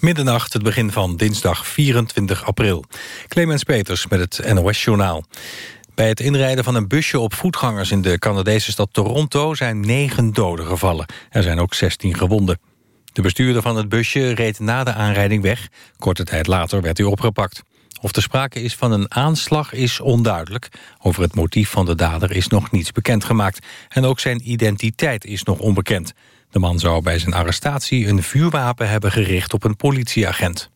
Middernacht, het begin van dinsdag 24 april. Clemens Peters met het NOS-journaal. Bij het inrijden van een busje op voetgangers in de Canadese stad Toronto... zijn negen doden gevallen. Er zijn ook 16 gewonden. De bestuurder van het busje reed na de aanrijding weg. Korte tijd later werd hij opgepakt. Of er sprake is van een aanslag is onduidelijk. Over het motief van de dader is nog niets bekendgemaakt. En ook zijn identiteit is nog onbekend. De man zou bij zijn arrestatie een vuurwapen hebben gericht op een politieagent.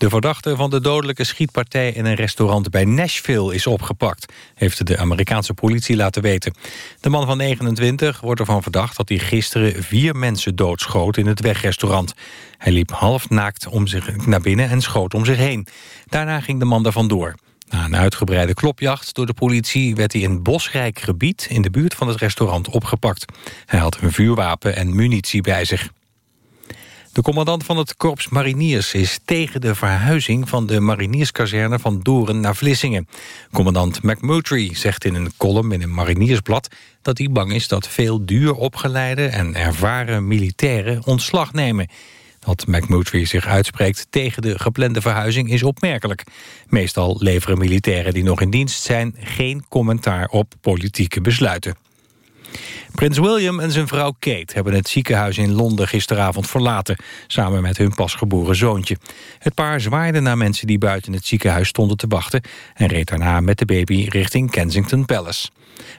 De verdachte van de dodelijke schietpartij in een restaurant bij Nashville is opgepakt, heeft de Amerikaanse politie laten weten. De man van 29 wordt ervan verdacht dat hij gisteren vier mensen doodschoot in het wegrestaurant. Hij liep half naakt om zich naar binnen en schoot om zich heen. Daarna ging de man er vandoor. Na een uitgebreide klopjacht door de politie werd hij in bosrijk gebied in de buurt van het restaurant opgepakt. Hij had een vuurwapen en munitie bij zich. De commandant van het korps mariniers is tegen de verhuizing van de marinierskazerne van Doren naar Vlissingen. Commandant McMurtry zegt in een column in een mariniersblad dat hij bang is dat veel duur opgeleide en ervaren militairen ontslag nemen. Dat McMurtry zich uitspreekt tegen de geplande verhuizing is opmerkelijk. Meestal leveren militairen die nog in dienst zijn geen commentaar op politieke besluiten. Prins William en zijn vrouw Kate hebben het ziekenhuis in Londen gisteravond verlaten, samen met hun pasgeboren zoontje. Het paar zwaaide naar mensen die buiten het ziekenhuis stonden te wachten en reed daarna met de baby richting Kensington Palace.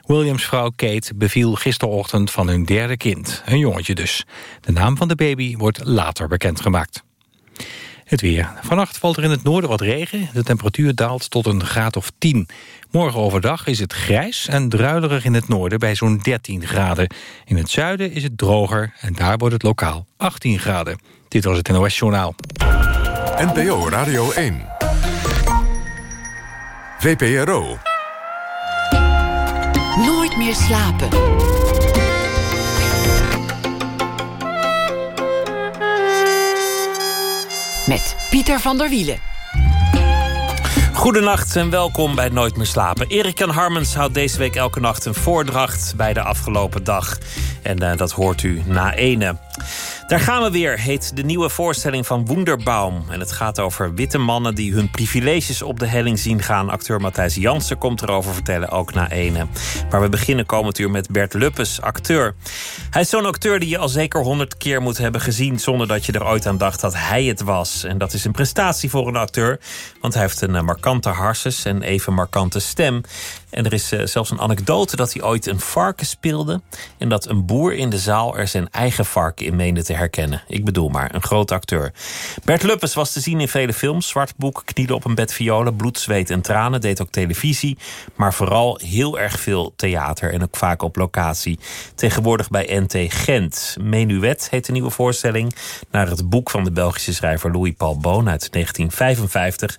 Williams vrouw Kate beviel gisterochtend van hun derde kind, een jongetje dus. De naam van de baby wordt later bekendgemaakt. Het weer. Vannacht valt er in het noorden wat regen. De temperatuur daalt tot een graad of 10. Morgen overdag is het grijs en druilerig in het noorden bij zo'n 13 graden. In het zuiden is het droger en daar wordt het lokaal 18 graden. Dit was het NOS Journaal. NPO Radio 1. VPRO. Nooit meer slapen. Met Pieter van der Wielen. Goedenacht en welkom bij Nooit meer slapen. Erik Jan Harmens houdt deze week elke nacht een voordracht bij de afgelopen dag. En uh, dat hoort u na ene. Daar gaan we weer, heet de nieuwe voorstelling van Wonderbaum. En het gaat over witte mannen die hun privileges op de helling zien gaan. Acteur Matthijs Jansen komt erover vertellen, ook na ene. Maar we beginnen komend uur met Bert Luppes, acteur. Hij is zo'n acteur die je al zeker honderd keer moet hebben gezien... zonder dat je er ooit aan dacht dat hij het was. En dat is een prestatie voor een acteur. Want hij heeft een eh, markante harses en even markante stem. En er is uh, zelfs een anekdote dat hij ooit een varken speelde... en dat een boer in de zaal er zijn eigen varken in meende te herkennen. Ik bedoel maar, een grote acteur. Bert Luppes was te zien in vele films. Zwart boek, knielen op een bed violen, bloed, zweet en tranen. Deed ook televisie, maar vooral heel erg veel theater... en ook vaak op locatie. Tegenwoordig bij NT Gent. Menuet heet de nieuwe voorstelling... naar het boek van de Belgische schrijver Louis Paul Boon uit 1955.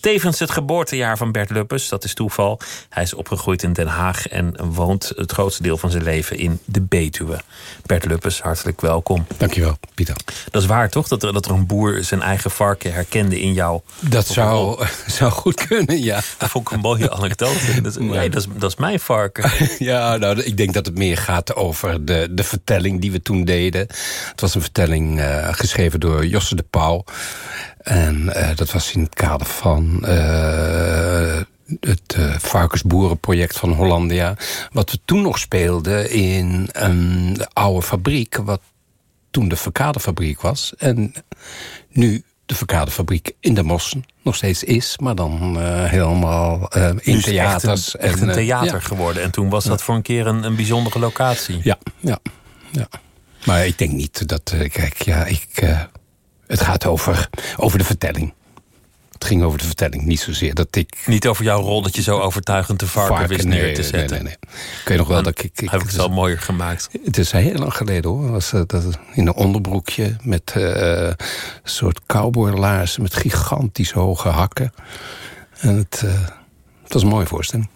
Tevens het geboortejaar van Bert Luppes, dat is toeval. Hij is opgegroeid in Den Haag en woont het grootste deel van zijn leven in de Betuwe. Bert Luppes, hartelijk welkom. Dankjewel, Pieter. Dat is waar toch, dat er, dat er een boer zijn eigen varken herkende in jou? Dat zou, zou goed kunnen, ja. Dat vond ik een mooie anekdote. Dat, nee, dat is, dat is mijn varken. Ja, nou, ik denk dat het meer gaat over de, de vertelling die we toen deden. Het was een vertelling uh, geschreven door Josse de Pauw. En uh, dat was in het kader van uh, het uh, varkensboerenproject van Hollandia. Wat we toen nog speelden in een oude fabriek... wat toen de verkadefabriek was. En nu de verkadefabriek in de Mossen nog steeds is. Maar dan uh, helemaal uh, in dus theaters. Echt een, echt een theater ja. geworden. En toen was dat voor een keer een, een bijzondere locatie. Ja, ja, ja. Maar ik denk niet dat... kijk, ja, ik... Het gaat over, over de vertelling. Het ging over de vertelling, niet zozeer dat ik... Niet over jouw rol dat je zo overtuigend de varken, varken wist neer te zetten. Nee, nee, nee. Kun je nog wel dat ik... ik heb ik het wel mooier gemaakt. Het is heel lang geleden hoor. Was, uh, dat, in een onderbroekje met uh, een soort cowboylaarzen... met gigantisch hoge hakken. En het, uh, het was een mooie voorstelling.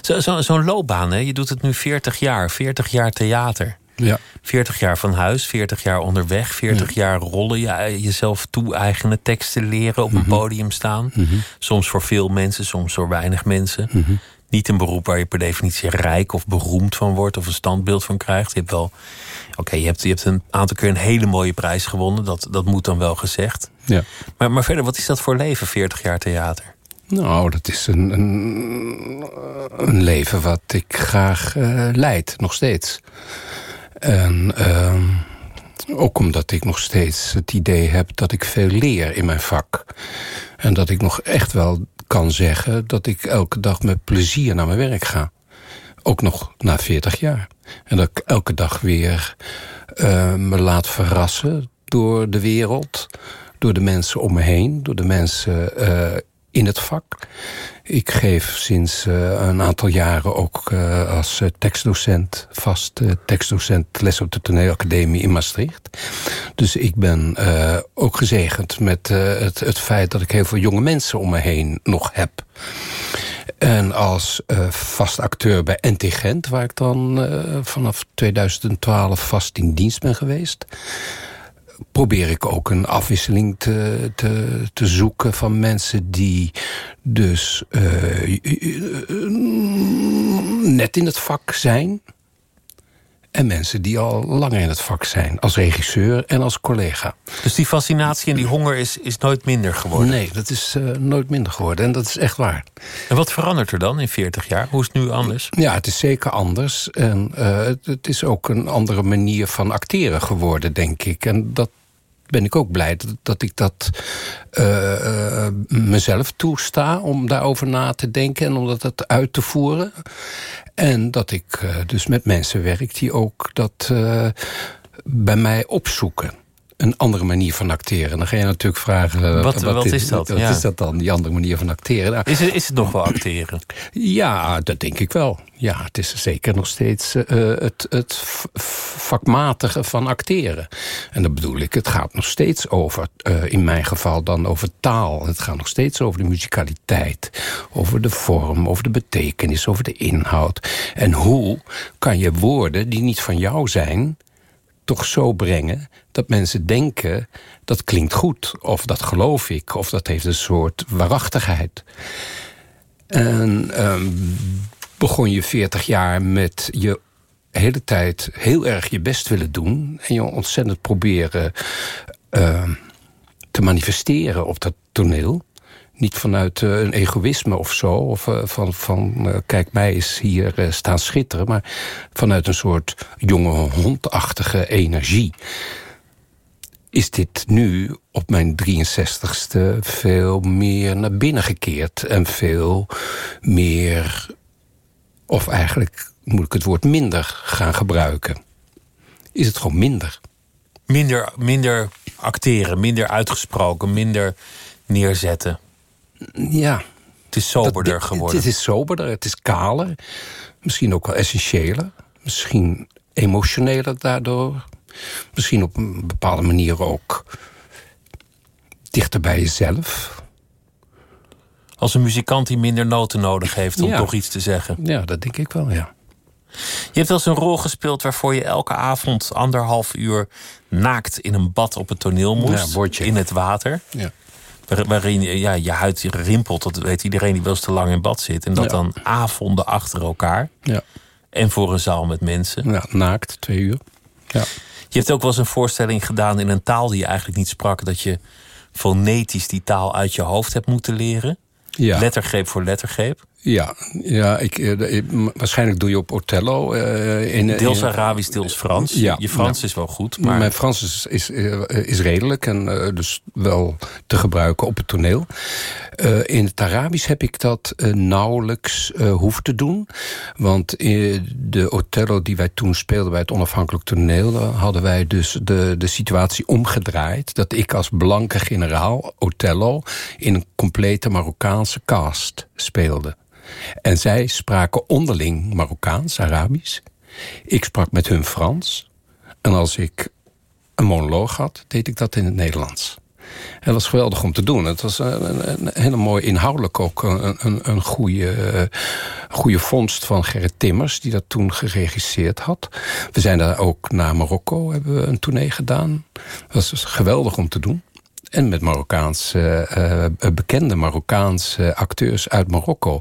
Zo'n zo, zo loopbaan, hè? je doet het nu 40 jaar. 40 jaar theater. Ja. 40 jaar van huis, 40 jaar onderweg, 40 ja. jaar rollen, je, jezelf toe-eigenen, teksten leren, op een mm -hmm. podium staan. Mhm. Mm -hmm. Soms voor veel mensen, soms voor weinig mensen. Mhm. -hmm. niet een beroep waar je per definitie rijk of beroemd van wordt of een standbeeld van krijgt. Je hebt wel, oké, je, hebt, je hebt een aantal keer een hele mooie prijs gewonnen. Dat, dat moet dan wel gezegd. Ja. Maar, maar verder, wat is dat voor leven, 40 jaar theater? Nou, dat is een, een, een leven wat ik graag uh, leid, nog steeds. En uh, ook omdat ik nog steeds het idee heb dat ik veel leer in mijn vak. En dat ik nog echt wel kan zeggen dat ik elke dag met plezier naar mijn werk ga. Ook nog na 40 jaar. En dat ik elke dag weer uh, me laat verrassen door de wereld, door de mensen om me heen, door de mensen uh, in het vak. Ik geef sinds uh, een aantal jaren ook uh, als uh, tekstdocent, vast tekstdocent les op de toneelacademie in Maastricht. Dus ik ben ook gezegend met het, het feit dat ik heel veel jonge mensen om me heen nog heb. En als vast acteur bij NT Gent, waar ik dan vanaf 2012 vast in dienst ben geweest probeer ik ook een afwisseling te, te, te zoeken van mensen die dus uh, net in het vak zijn. En mensen die al langer in het vak zijn. Als regisseur en als collega. Dus die fascinatie en die honger is, is nooit minder geworden? Nee, dat is uh, nooit minder geworden. En dat is echt waar. En wat verandert er dan in 40 jaar? Hoe is het nu anders? Ja, het is zeker anders. En uh, het, het, is ook een andere manier van acteren geworden, denk ik. En dat ben ik ook blij dat, dat ik dat uh, mezelf toesta... om daarover na te denken en om dat uit te voeren. En dat ik uh, dus met mensen werk die ook dat bij mij opzoeken een andere manier van acteren. Dan ga je natuurlijk vragen... Uh, wat, wat, wat, is, is dat? Wat ja. is dat dan, die andere manier van acteren? Nou, is, het, is het nog wel acteren? Ja, dat denk ik wel. Ja, het is zeker nog steeds uh, het, het vakmatige van acteren. En dat bedoel ik, het gaat nog steeds over, uh, in mijn geval dan over taal. Het gaat nog steeds over de muzikaliteit. Over de vorm, over de betekenis, over de inhoud. En hoe kan je woorden die niet van jou zijn toch zo brengen dat mensen denken dat klinkt goed, of dat geloof ik, of dat heeft een soort waarachtigheid. En um, begon je 40 jaar met je hele tijd heel erg je best willen doen en je ontzettend proberen uh, te manifesteren op dat toneel. Niet vanuit uh, een egoïsme of zo, of uh, van, van uh, kijk mij is hier staan schitteren... maar vanuit een soort jonge hondachtige energie is dit nu op mijn 63ste veel meer naar binnen gekeerd. En veel meer, of eigenlijk moet ik het woord minder gaan gebruiken. Is het gewoon minder. Minder, minder acteren, minder uitgesproken, minder neerzetten. Ja. Het is soberder geworden. Het, het is soberder, het is kaler. Misschien ook wel essentiëler. Misschien emotioneler daardoor. Misschien op een bepaalde manier ook dichter bij jezelf. Als een muzikant die minder noten nodig heeft om Ja. toch iets te zeggen. Ja, dat denk ik wel, ja. Je hebt wel eens een rol gespeeld waarvoor je elke avond anderhalf uur naakt in een bad op het toneel moest. Ja, in het water. ja. Waar- Waarin je- ja, je huid rimpelt, dat weet iedereen die wel eens te lang in bad zit. En dat Ja. dan avonden achter elkaar. Ja. En voor een zaal met mensen. ja, naakt, twee uur. Ja. Je hebt ook wel eens een voorstelling gedaan in een taal die je eigenlijk niet sprak. Dat je fonetisch die taal uit je hoofd hebt moeten leren. Ja. Lettergreep voor lettergreep. Ja, ja ik, eh, waarschijnlijk doe je op Othello. eh, in, Deels in- Arabisch, deels Frans. Ja, je Frans ja. is wel goed, maar Mijn Frans is, is, eh, is redelijk en eh, dus wel te gebruiken op het toneel. Eh, in het Arabisch heb ik dat eh, nauwelijks eh hoeven te doen. Want eh, de Othello die wij toen speelden bij het onafhankelijk toneel... hadden wij dus de, de situatie omgedraaid. Dat ik als blanke generaal Othello in een complete Marokkaanse cast speelde. En zij spraken onderling Marokkaans, Arabisch. Ik sprak met hun Frans. En als ik een monoloog had, deed ik dat in het Nederlands. En dat was geweldig om te doen. Het was een, een, een hele mooi inhoudelijk ook een, een, een goede, eh, goede vondst van Gerrit Timmers... die dat toen geregisseerd had. We zijn daar ook naar Marokko, hebben we een tournee gedaan. Dat was dus geweldig om te doen. En met Marokkaanse, uh, bekende Marokkaanse acteurs uit Marokko.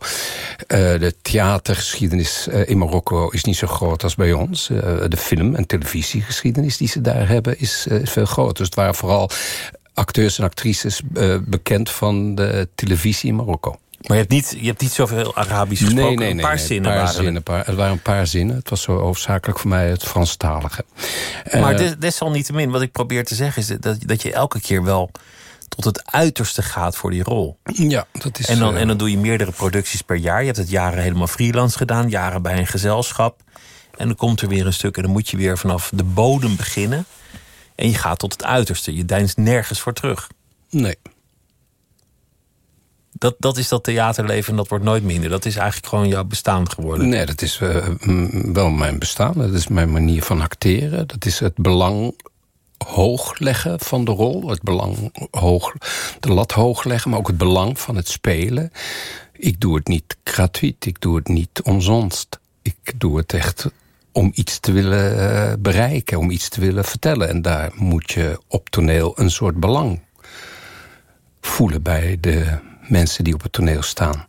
de theatergeschiedenis in Marokko is niet zo groot als bij ons. de film- en televisiegeschiedenis die ze daar hebben is veel groter. Dus het waren vooral acteurs en actrices bekend van de televisie in Marokko. Maar je hebt niet, je hebt niet zoveel Arabisch gesproken? Nee, nee, nee. Een paar zinnen paar waren zinnen, paar, Het waren een paar zinnen. Het was zo hoofdzakelijk voor mij het Franstalige. Maar uh, desalniettemin, wat ik probeer te zeggen... is dat, dat je elke keer wel tot het uiterste gaat voor die rol. Ja, dat is... En dan, uh, en dan doe je meerdere producties per jaar. Je hebt het jaren helemaal freelance gedaan. Jaren bij een gezelschap. En dan komt er weer een stuk en dan moet je weer vanaf de bodem beginnen. En je gaat tot het uiterste. Je deinst nergens voor terug. Nee dat, dat is dat theaterleven en dat wordt nooit minder. Dat is eigenlijk gewoon jouw bestaan geworden. Nee, dat is uh, wel mijn bestaan. Dat is mijn manier van acteren. Dat is het belang hoog leggen van de rol. Het belang hoog, de lat hoog leggen, maar ook het belang van het spelen. Ik doe het niet gratuit, ik doe het niet omzonst. Ik doe het echt om iets te willen uh, bereiken, om iets te willen vertellen. En daar moet je op toneel een soort belang voelen bij de mensen die op het toneel staan.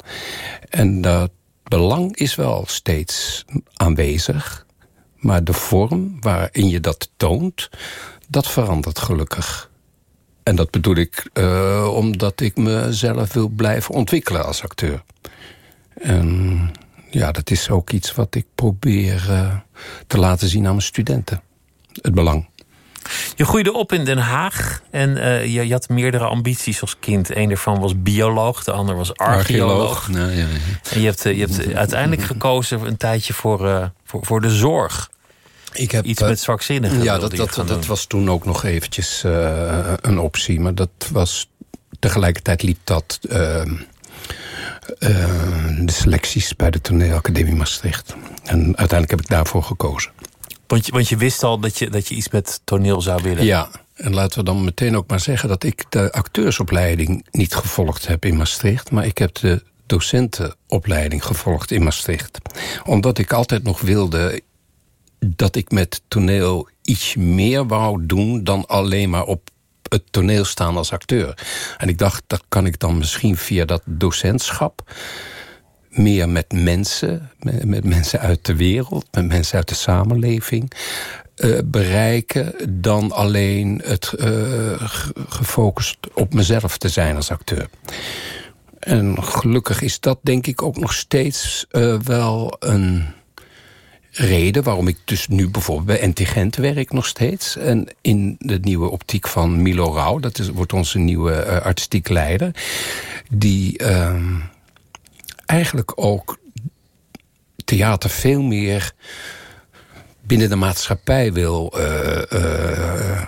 En dat belang is wel steeds aanwezig. Maar de vorm waarin je dat toont, dat verandert gelukkig. En dat bedoel ik uh, omdat ik mezelf wil blijven ontwikkelen als acteur. En ja, dat is ook iets wat ik probeer uh, te laten zien aan mijn studenten. Het belang. Je groeide op in Den Haag en uh, je, je, had meerdere ambities als kind. Een daarvan was bioloog, de ander was archeoloog. archeoloog. Nou, ja, ja. En je hebt, je hebt uiteindelijk gekozen een tijdje voor, uh, voor, voor de zorg. Ik heb, Iets met zwakzinnigen. Ja, dat, dat, dat was toen ook nog eventjes uh, een optie. Maar dat was tegelijkertijd liep dat de selecties bij de toneelacademie Maastricht. En uiteindelijk heb ik daarvoor gekozen. Want je, want je wist al dat je, dat je iets met toneel zou willen. Ja, en laten we dan meteen ook maar zeggen... dat ik de acteursopleiding niet gevolgd heb in Maastricht... maar ik heb de docentenopleiding gevolgd in Maastricht. Omdat ik altijd nog wilde dat ik met toneel iets meer wou doen... dan alleen maar op het toneel staan als acteur. En ik dacht, dat kan ik dan misschien via dat docentschap meer met mensen, met, mensen uit de wereld, met mensen uit de samenleving. Uh, bereiken dan alleen het uh, gefocust op mezelf te zijn als acteur. En gelukkig is dat denk ik ook nog steeds uh, wel een reden waarom ik dus nu bijvoorbeeld bij Antigent werk nog steeds. En in de nieuwe optiek van Milo Rauw, dat is, wordt onze nieuwe artistiek leider. Die ehm, eigenlijk ook theater veel meer binnen de maatschappij wil... Uh, uh,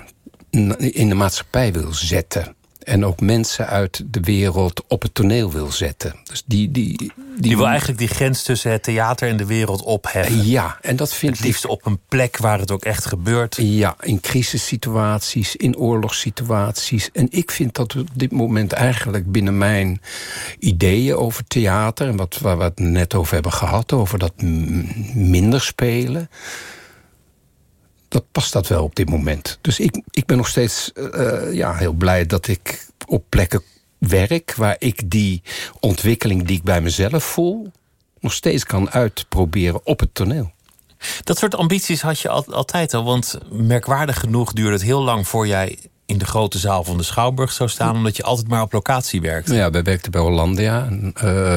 in de maatschappij wil zetten. En ook mensen uit de wereld op het toneel wil zetten. Dus die, die, die, die wil eigenlijk die grens tussen het theater en de wereld opheffen. Ja, en dat vind het liefst op een plek waar het ook echt gebeurt. Ja, in crisissituaties, in oorlogssituaties. En ik vind dat we op dit moment eigenlijk binnen mijn ideeën over theater... en wat, waar we het net over hebben gehad, over dat minder spelen dat past dat wel op dit moment. Dus ik, ik ben nog steeds uh, ja, heel blij dat ik op plekken werk... waar ik die ontwikkeling die ik bij mezelf voel... nog steeds kan uitproberen op het toneel. Dat soort ambities had je altijd al. Want merkwaardig genoeg duurde het heel lang voor jij in de grote zaal van de Schouwburg zou staan... omdat je altijd maar op locatie werkte. Ja, wij werkten bij Hollandia. Uh,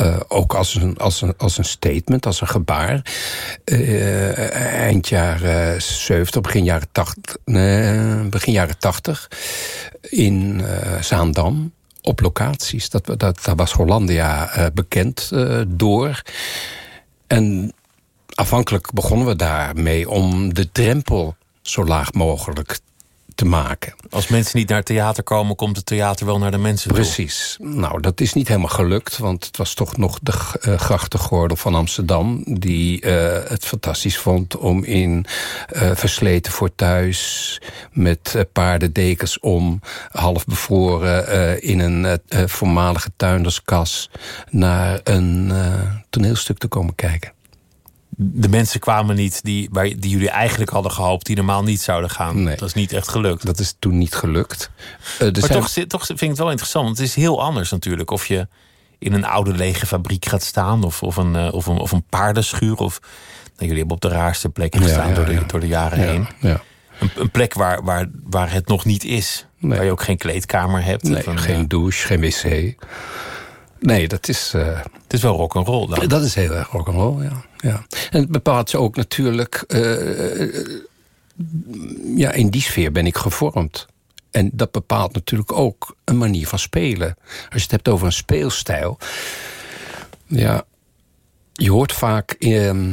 uh, ook als een, als, een, als een statement, als een gebaar. Uh, eind jaren 70, begin jaren 80, begin jaren 80 in Zaandam op locaties. Dat, dat, daar was Hollandia bekend door. En afhankelijk begonnen we daarmee om de drempel zo laag mogelijk te maken. Als mensen niet naar het theater komen, komt het theater wel naar de mensen toe. Precies. Nou, dat is niet helemaal gelukt, want het was toch nog de uh, grachtengordel van Amsterdam... die uh, het fantastisch vond om in uh, versleten voor thuis... met paardendekens om, half bevroren... in een voormalige tuinderskas naar een toneelstuk te komen kijken. De mensen kwamen niet die, waar, die jullie eigenlijk hadden gehoopt, die normaal niet zouden gaan. Nee. Dat is niet echt gelukt. Dat is toen niet gelukt. Uh, maar zijn... toch, toch vind ik het wel interessant, want het is heel anders natuurlijk. Of je in een oude lege fabriek gaat staan, of, of, een, uh, of, een, of een paardenschuur. Of, nou, jullie hebben op de raarste plekken gestaan ja, door, de, door de jaren heen. Een, een, plek waar, waar, waar het nog niet is. Nee. Waar je ook geen kleedkamer hebt. Nee, geen douche, geen wc. Nee, dat is... Uh, het is wel rock'n'roll dan. Dat is heel erg rock'n'roll, ja. ja. En het bepaalt ook natuurlijk... Uh, ja, in die sfeer ben ik gevormd. En dat bepaalt natuurlijk ook een manier van spelen. Als je het hebt over een speelstijl... Ja, je hoort vaak... Uh,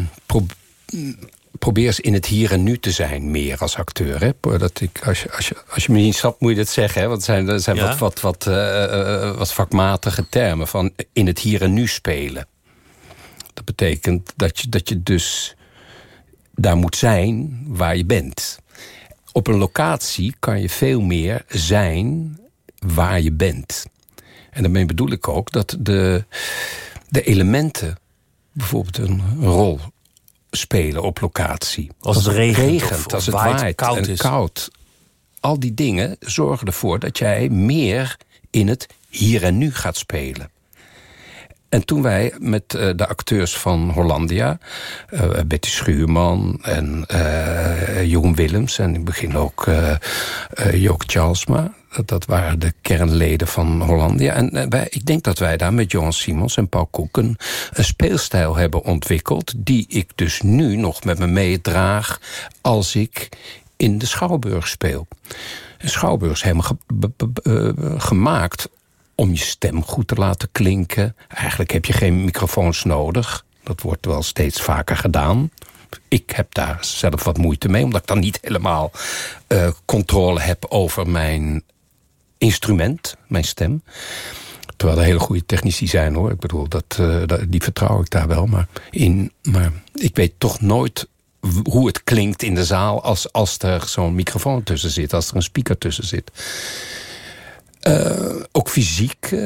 probeer eens in het hier en nu te zijn, meer als acteur. Hè? Dat ik, als, je, als, je, als je me niet snapt, moet je dit zeggen. Hè? Want zijn, er zijn ja. wat, wat, wat, uh, wat vakmatige termen van in het hier en nu spelen. Dat betekent dat je, dat je dus daar moet zijn waar je bent. Op een locatie kan je veel meer zijn waar je bent. En daarmee bedoel ik ook dat de, de elementen bijvoorbeeld een rol spelen op locatie. Als het regent, of, als het waait, waait koud en is. koud. Al die dingen zorgen ervoor dat jij meer in het hier en nu gaat spelen. En toen wij met uh, de acteurs van Hollandia... Uh, Betty Schuurman en uh, Willems... en in het begin ook Joke Charlesma... Dat waren de kernleden van Hollandia. En wij, ik denk dat wij daar met Johan Simons en Paul Koek... een, speelstijl hebben ontwikkeld... die ik dus nu nog met me meedraag... als ik in de Schouwburg speel. Schouwburg is helemaal ge gemaakt om je stem goed te laten klinken. Eigenlijk heb je geen microfoons nodig. Dat wordt wel steeds vaker gedaan. Ik heb daar zelf wat moeite mee, omdat ik dan niet helemaal uh, controle heb over mijn instrument, mijn stem. Terwijl er hele goede technici zijn hoor. Ik bedoel, dat, dat, die vertrouw ik daar wel maar in. Maar ik weet toch nooit hoe het klinkt in de zaal als, als er zo'n microfoon tussen zit, als er een speaker tussen zit. Uh, ook fysiek, uh,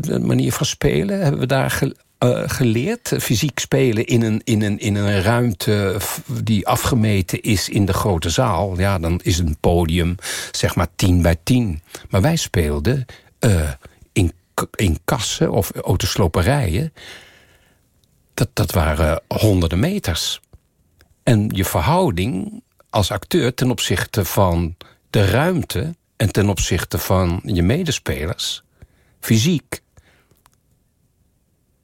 de manier van spelen, hebben we daar ge, uh, geleerd. Fysiek spelen in een, in, een, in een ruimte die afgemeten is in de grote zaal. Ja, dan is een podium zeg maar 10 bij 10. Maar wij speelden in, in kassen of autosloperijen. Dat, dat waren honderden meters. En je verhouding als acteur ten opzichte van de ruimte en ten opzichte van je medespelers, fysiek,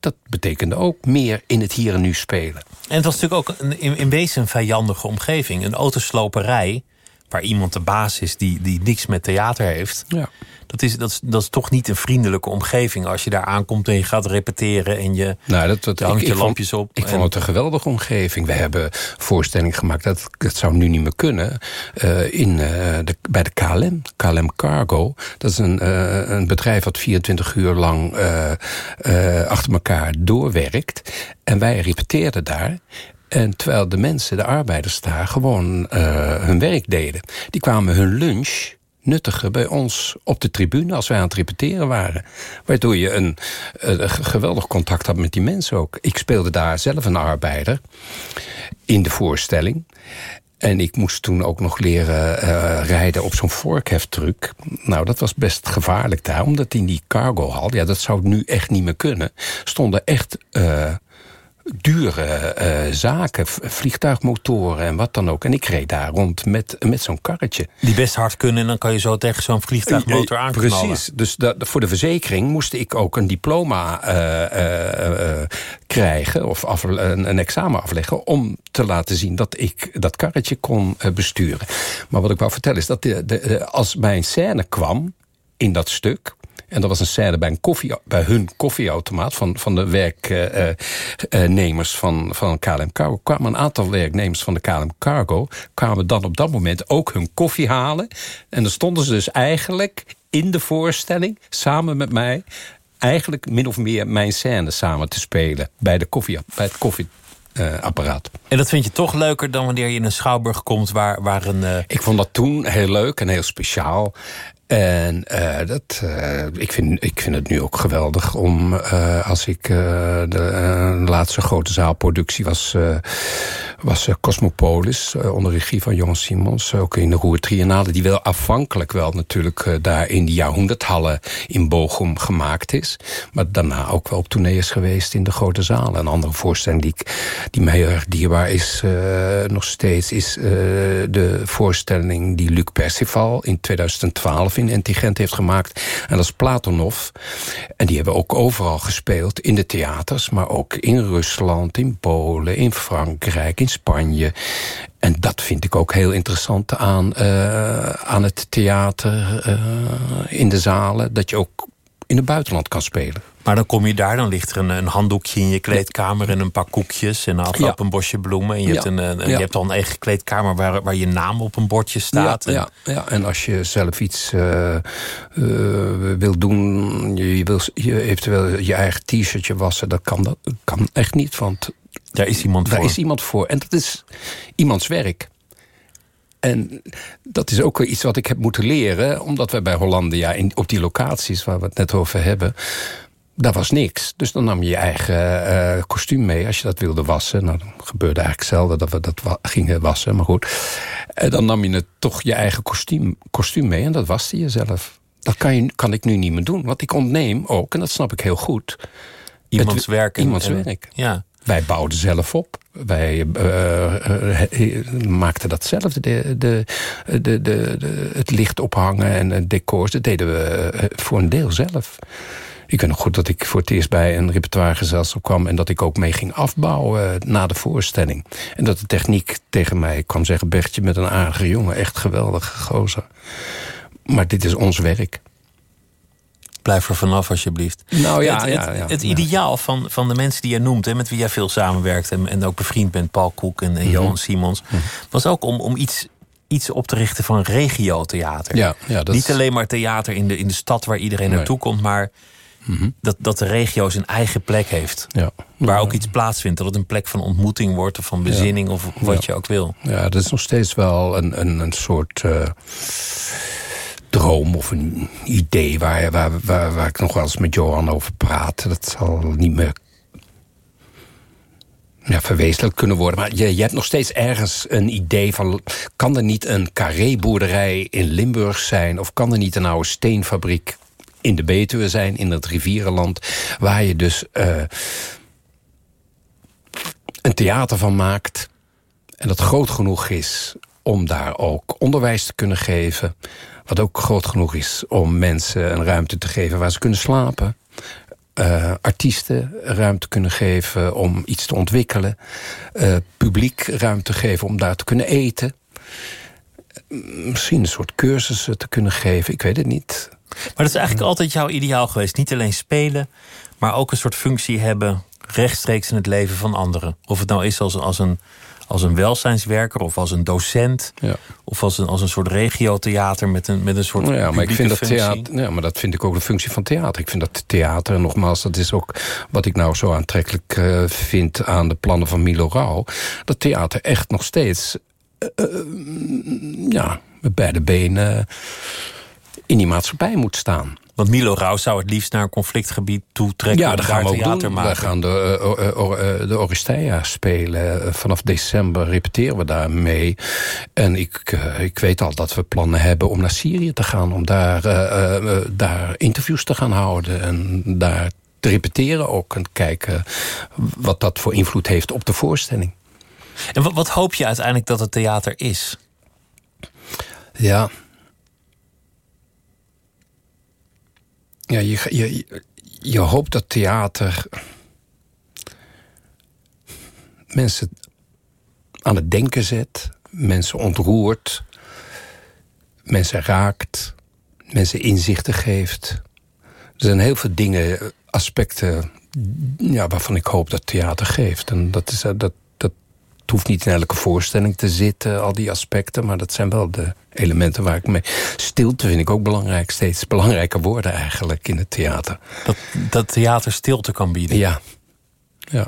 dat betekende ook meer in het hier en nu spelen. En het was natuurlijk ook een, in, in wezen een vijandige omgeving. Een autosloperij, waar iemand de baas is die, die niks met theater heeft. Ja. Dat is, dat, is, dat is toch niet een vriendelijke omgeving als je daar aankomt en je gaat repeteren en je, nou, dat, dat, je hangt ik, je ik lampjes vond, op. Ik en, vond het een geweldige omgeving. We hebben voorstelling gemaakt, dat, dat zou nu niet meer kunnen, uh, in, uh, de, bij de KLM, KLM Cargo. Dat is een, uh, een bedrijf wat 24 uur lang achter elkaar doorwerkt. En wij repeteerden daar. En terwijl de mensen, de arbeiders daar, gewoon hun werk deden. Die kwamen hun lunch nuttigen bij ons op de tribune als wij aan het repeteren waren. Waardoor je een, een, geweldig contact had met die mensen ook. Ik speelde daar zelf een arbeider in de voorstelling. En ik moest toen ook nog leren uh, rijden op zo'n vorkheftruck. Nou, dat was best gevaarlijk daar, omdat in die cargohal... ja, dat zou nu echt niet meer kunnen... stonden echt... Uh, dure uh, zaken, vliegtuigmotoren en wat dan ook. En ik reed daar rond met, met zo'n karretje. Die best hard kunnen en dan kan je zo tegen zo'n vliegtuigmotor uh, aanknallen. Precies, dus dat, voor de verzekering moest ik ook een diploma uh, krijgen... of af, een, een, examen afleggen om te laten zien dat ik dat karretje kon besturen. Maar wat ik wou vertellen is dat de, de, als mijn scène kwam in dat stuk... En dat was een scène bij, een koffie, bij hun koffieautomaat van, van de werknemers uh, uh, van, van KLM Cargo. kwamen een aantal werknemers van de KLM Cargo... kwamen dan op dat moment ook hun koffie halen. En dan stonden ze dus eigenlijk in de voorstelling... samen met mij eigenlijk min of meer mijn scène samen te spelen... bij, de koffie, bij het koffie... Uh, apparaat. En dat vind je toch leuker dan wanneer je in een schouwburg komt waar, waar een. Uh... Ik vond dat toen heel leuk en heel speciaal. En uh, dat, uh, ik, vind, ik vind het nu ook geweldig om, uh, als ik de laatste grote zaalproductie was, was Cosmopolis, onder regie van Johan Simons, ook in de Roer Triennale, die wel afhankelijk wel natuurlijk daar in die jaarhonderdhallen in Bochum gemaakt is, maar daarna ook wel op tournee is geweest in de grote zalen. Een andere voorstelling die, die mij erg dierbaar is nog steeds, is de voorstelling die Luc Percival in 2012 in Intigent heeft gemaakt. En dat is Platonov. En die hebben ook overal gespeeld. In de theaters, maar ook in Rusland, in Polen, in Frankrijk, in Spanje. En dat vind ik ook heel interessant aan, uh, aan het theater uh, in de zalen. Dat je ook in het buitenland kan spelen. Maar dan kom je daar, dan ligt er een, een handdoekje in je kleedkamer... en een paar koekjes en afloop een bosje bloemen. En je, hebt, een, een je hebt al een eigen kleedkamer waar, waar je naam op een bordje staat. Ja, en, ja, en als je zelf iets uh, uh, wil doen... je, wil je eventueel je eigen t-shirtje wassen... dat kan, dat kan echt niet, want... Daar is iemand daar voor. is iemand voor. En dat is iemands werk. En dat is ook iets wat ik heb moeten leren... omdat we bij Hollandia in, op die locaties waar we het net over hebben daar was niks. Dus dan nam je je eigen uh, kostuum mee als je dat wilde wassen. Nou, dan gebeurde eigenlijk zelden dat we dat wa gingen wassen, maar goed. En dan nam je het toch je eigen kostuum, kostuum mee en dat waste je zelf. Dat kan, je, kan ik nu niet meer doen, want ik ontneem ook, en dat snap ik heel goed... Iemands werk. iemands werk. Ja. Wij bouwden zelf op. Wij uh, uh, maakten dat zelf. De, de, de, de, het licht ophangen en de decors, dat deden we voor een deel zelf. Ik weet nog goed dat ik voor het eerst bij een repertoiregezelschap kwam... en dat ik ook mee ging afbouwen na de voorstelling. En dat de techniek tegen mij kwam zeggen... Bertje met een aardige jongen, echt geweldige gozer. Maar dit is ons werk. Blijf er vanaf, alsjeblieft. Nou ja, het, ja, het, ja, het ja. ideaal van, van de mensen die je noemt... Hè, met wie jij veel samenwerkt en, en ook bevriend bent... Paul Koek en, en Mhm. Johan Simons... was ook om, om iets, iets op te richten van regio-theater. Ja, ja, dat Niet alleen maar theater in de, in de stad waar iedereen Nee. naartoe komt... maar dat, dat de regio zijn eigen plek heeft. Ja. Waar ook iets plaatsvindt. Dat het een plek van ontmoeting wordt... of van bezinning of wat je ook wil. Ja, dat is nog steeds wel een, een, een soort eh, droom of een idee waar, waar, waar, ik nog wel eens met Johan over praat. Dat zal niet meer ja, verwezenlijk kunnen worden. Maar je, je hebt nog steeds ergens een idee van... kan er niet een carré-boerderij in Limburg zijn... of kan er niet een oude steenfabriek in de Betuwe zijn... in het rivierenland, waar je dus eh, een theater van maakt... en dat groot genoeg is om daar ook onderwijs te kunnen geven... wat ook groot genoeg is om mensen een ruimte te geven waar ze kunnen slapen... eh, artiesten ruimte kunnen geven om iets te ontwikkelen... eh, publiek ruimte geven om daar te kunnen eten... Misschien een soort cursussen te kunnen geven, ik weet het niet. Maar dat is eigenlijk altijd jouw ideaal geweest. Niet alleen spelen, maar ook een soort functie hebben... rechtstreeks in het leven van anderen. Of het nou is als, als, een, als een welzijnswerker of als een docent... Ja. of als een, als een soort regiotheater met een, met een soort ja, maar ik vind dat functie. theater. Ja, maar dat vind ik ook de functie van theater. Ik vind dat theater, en nogmaals, dat is ook wat ik nou zo aantrekkelijk eh, vind aan de plannen van Milo Rauw. Dat theater echt nog steeds, eh, eh, ja, met beide benen in die maatschappij moet staan. Want Milo Rauw zou het liefst naar een conflictgebied toetrekken... Ja, dat daar gaan we ook theater doen. maken. We gaan de, uh, de Oristeia spelen. Vanaf december repeteren we daar mee. En ik, uh, ik weet al dat we plannen hebben om naar Syrië te gaan. Om daar, uh, daar interviews te gaan houden. En daar te repeteren ook. En kijken wat dat voor invloed heeft op de voorstelling. En wat, wat hoop je uiteindelijk dat het theater is? Ja. Ja, je, je, je hoopt dat theater mensen aan het denken zet, mensen ontroert, mensen raakt, mensen inzichten geeft. Er zijn heel veel dingen, aspecten ja, waarvan ik hoop dat theater geeft. En dat, is, dat, dat hoeft niet in elke voorstelling te zitten, al die aspecten. Maar dat zijn wel de elementen waar ik mee... Stilte vind ik ook belangrijk, steeds belangrijker worden eigenlijk in het theater. Dat, dat theater stilte kan bieden. Ja, ja.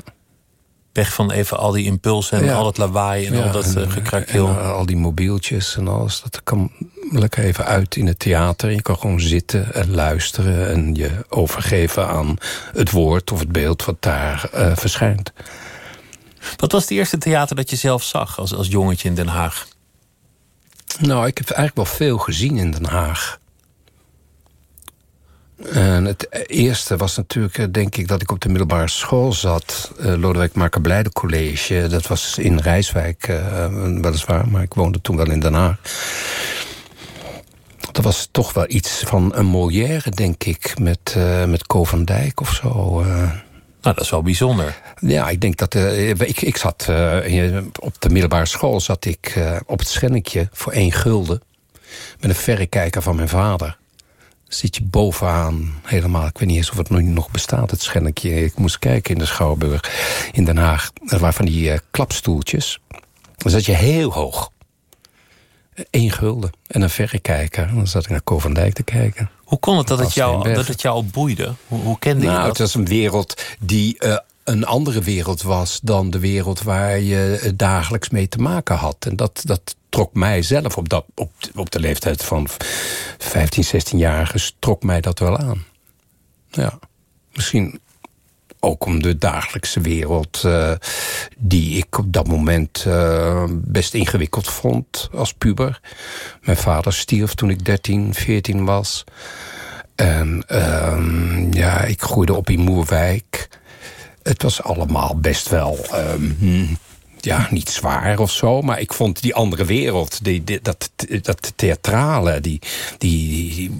Weg van even al die impulsen en Ja. al dat lawaai en Ja, al dat uh, en, gekrakeel. uh, al die mobieltjes en alles. Dat kan lekker even uit in het theater. Je kan gewoon zitten en luisteren en je overgeven aan het woord of het beeld wat daar uh, verschijnt. Wat was het eerste theater dat je zelf zag als, als jongetje in Den Haag? Nou, ik heb eigenlijk wel veel gezien in Den Haag. En het eerste was natuurlijk, denk ik, dat ik op de middelbare school zat. Uh, Lodewijk Makerblijde College. Dat was in Rijswijk, uh, weliswaar, maar ik woonde toen wel in Den Haag. Dat was toch wel iets van een Molière, denk ik, met, uh, met Co van Dijk of zo. Nou, dat is wel bijzonder. Ja, ik denk dat... Uh, ik, ik zat uh, op de middelbare school zat ik uh, op het Schennekje voor één gulden. Met een verrekijker van mijn vader. Zit je bovenaan helemaal... Ik weet niet eens of het nu nog bestaat, het Schennekje. Ik moest kijken in de Schouwburg in Den Haag. Er waren van die klapstoeltjes. Dan zat je heel hoog. Eén gulden en een verrekijker. Dan zat ik naar Co van Dijk te kijken. Hoe kon het dat het jou, dat het jou boeide? Hoe, hoe kende nou, je dat? Het was een wereld die uh, een andere wereld was... dan de wereld waar je dagelijks mee te maken had. En dat, dat trok mij zelf op, dat, op, op de leeftijd van 15, 16 jaar... trok mij dat wel aan. Ja, misschien ook om de dagelijkse wereld... Uh, die ik op dat moment uh, best ingewikkeld vond als puber. Mijn vader stierf toen ik 13, 14 was. En uh, ja, ik groeide op in Moerwijk. Het was allemaal best wel... Um, ja, niet zwaar of zo, maar ik vond die andere wereld, die, dat, dat theatrale, die, die,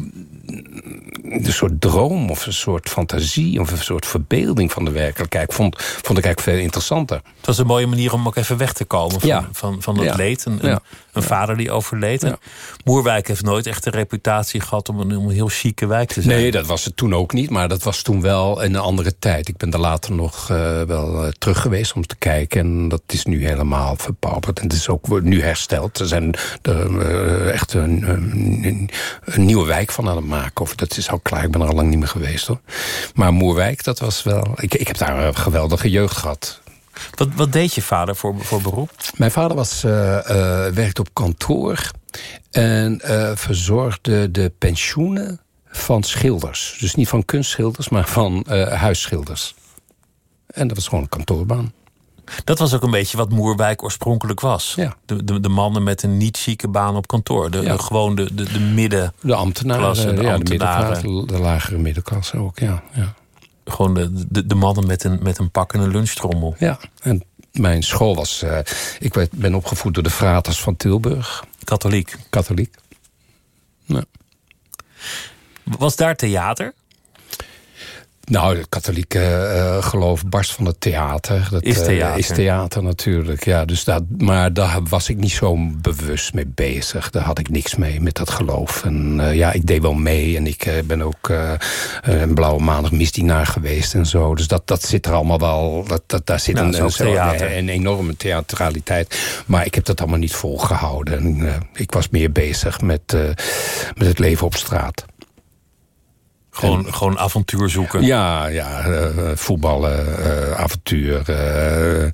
een soort droom of een soort fantasie of een soort verbeelding van de werkelijkheid, vond, vond ik eigenlijk veel interessanter. Het was een mooie manier om ook even weg te komen van, ja. van, van dat ja. leed. Een, ja. Een, vader die overleed. Ja. Moerwijk heeft nooit echt de reputatie gehad om een, om een heel chique wijk te zijn. Nee, dat was het toen ook niet, maar dat was toen wel in een andere tijd. Ik ben er later nog uh, wel uh, terug geweest om te kijken en dat is nu helemaal verpauperd. En het is ook nu hersteld. Er zijn er uh, echt een, een, een, nieuwe wijk van aan het maken. Of dat is al klaar, ik ben er al lang niet meer geweest hoor. Maar Moerwijk, dat was wel... Ik, ik heb daar een geweldige jeugd gehad. Wat, wat deed je vader voor, voor beroep? Mijn vader was, uh, uh, werkte op kantoor en uh, verzorgde de pensioenen van schilders. Dus niet van kunstschilders, maar van huisschilders. En dat was gewoon een kantoorbaan. Dat was ook een beetje wat Moerwijk oorspronkelijk was. Ja. De, de, de mannen met een niet chique baan op kantoor. De, ja. de, gewoon de, de, de midden. De ambtenaren, klasse, de ja, ambtenaren. de, de lagere middenklasse ook, ja. ja. Gewoon de, de, de, mannen met een, met een pak en een lunchtrommel. Ja, en mijn school was... Uh, ik werd, ben opgevoed door de fraters van Tilburg. Katholiek. Katholiek. Ja. Was daar theater? Nou, het katholieke uh, geloof barst van het theater. Dat is theater. Uh, is theater natuurlijk, ja. Dus dat, maar daar was ik niet zo bewust mee bezig. Daar had ik niks mee met dat geloof. En uh, ja, ik deed wel mee. En ik ben ook een blauwe maandag misdienaar geweest en zo. Dus dat, dat zit er allemaal wel... Dat, dat, daar zit nou, een, enorme theatraliteit. Maar ik heb dat allemaal niet volgehouden. En, ik was meer bezig met, met het leven op straat. Gewoon, en, gewoon avontuur zoeken. Ja, ja uh, voetballen, uh, avontuur. Uh,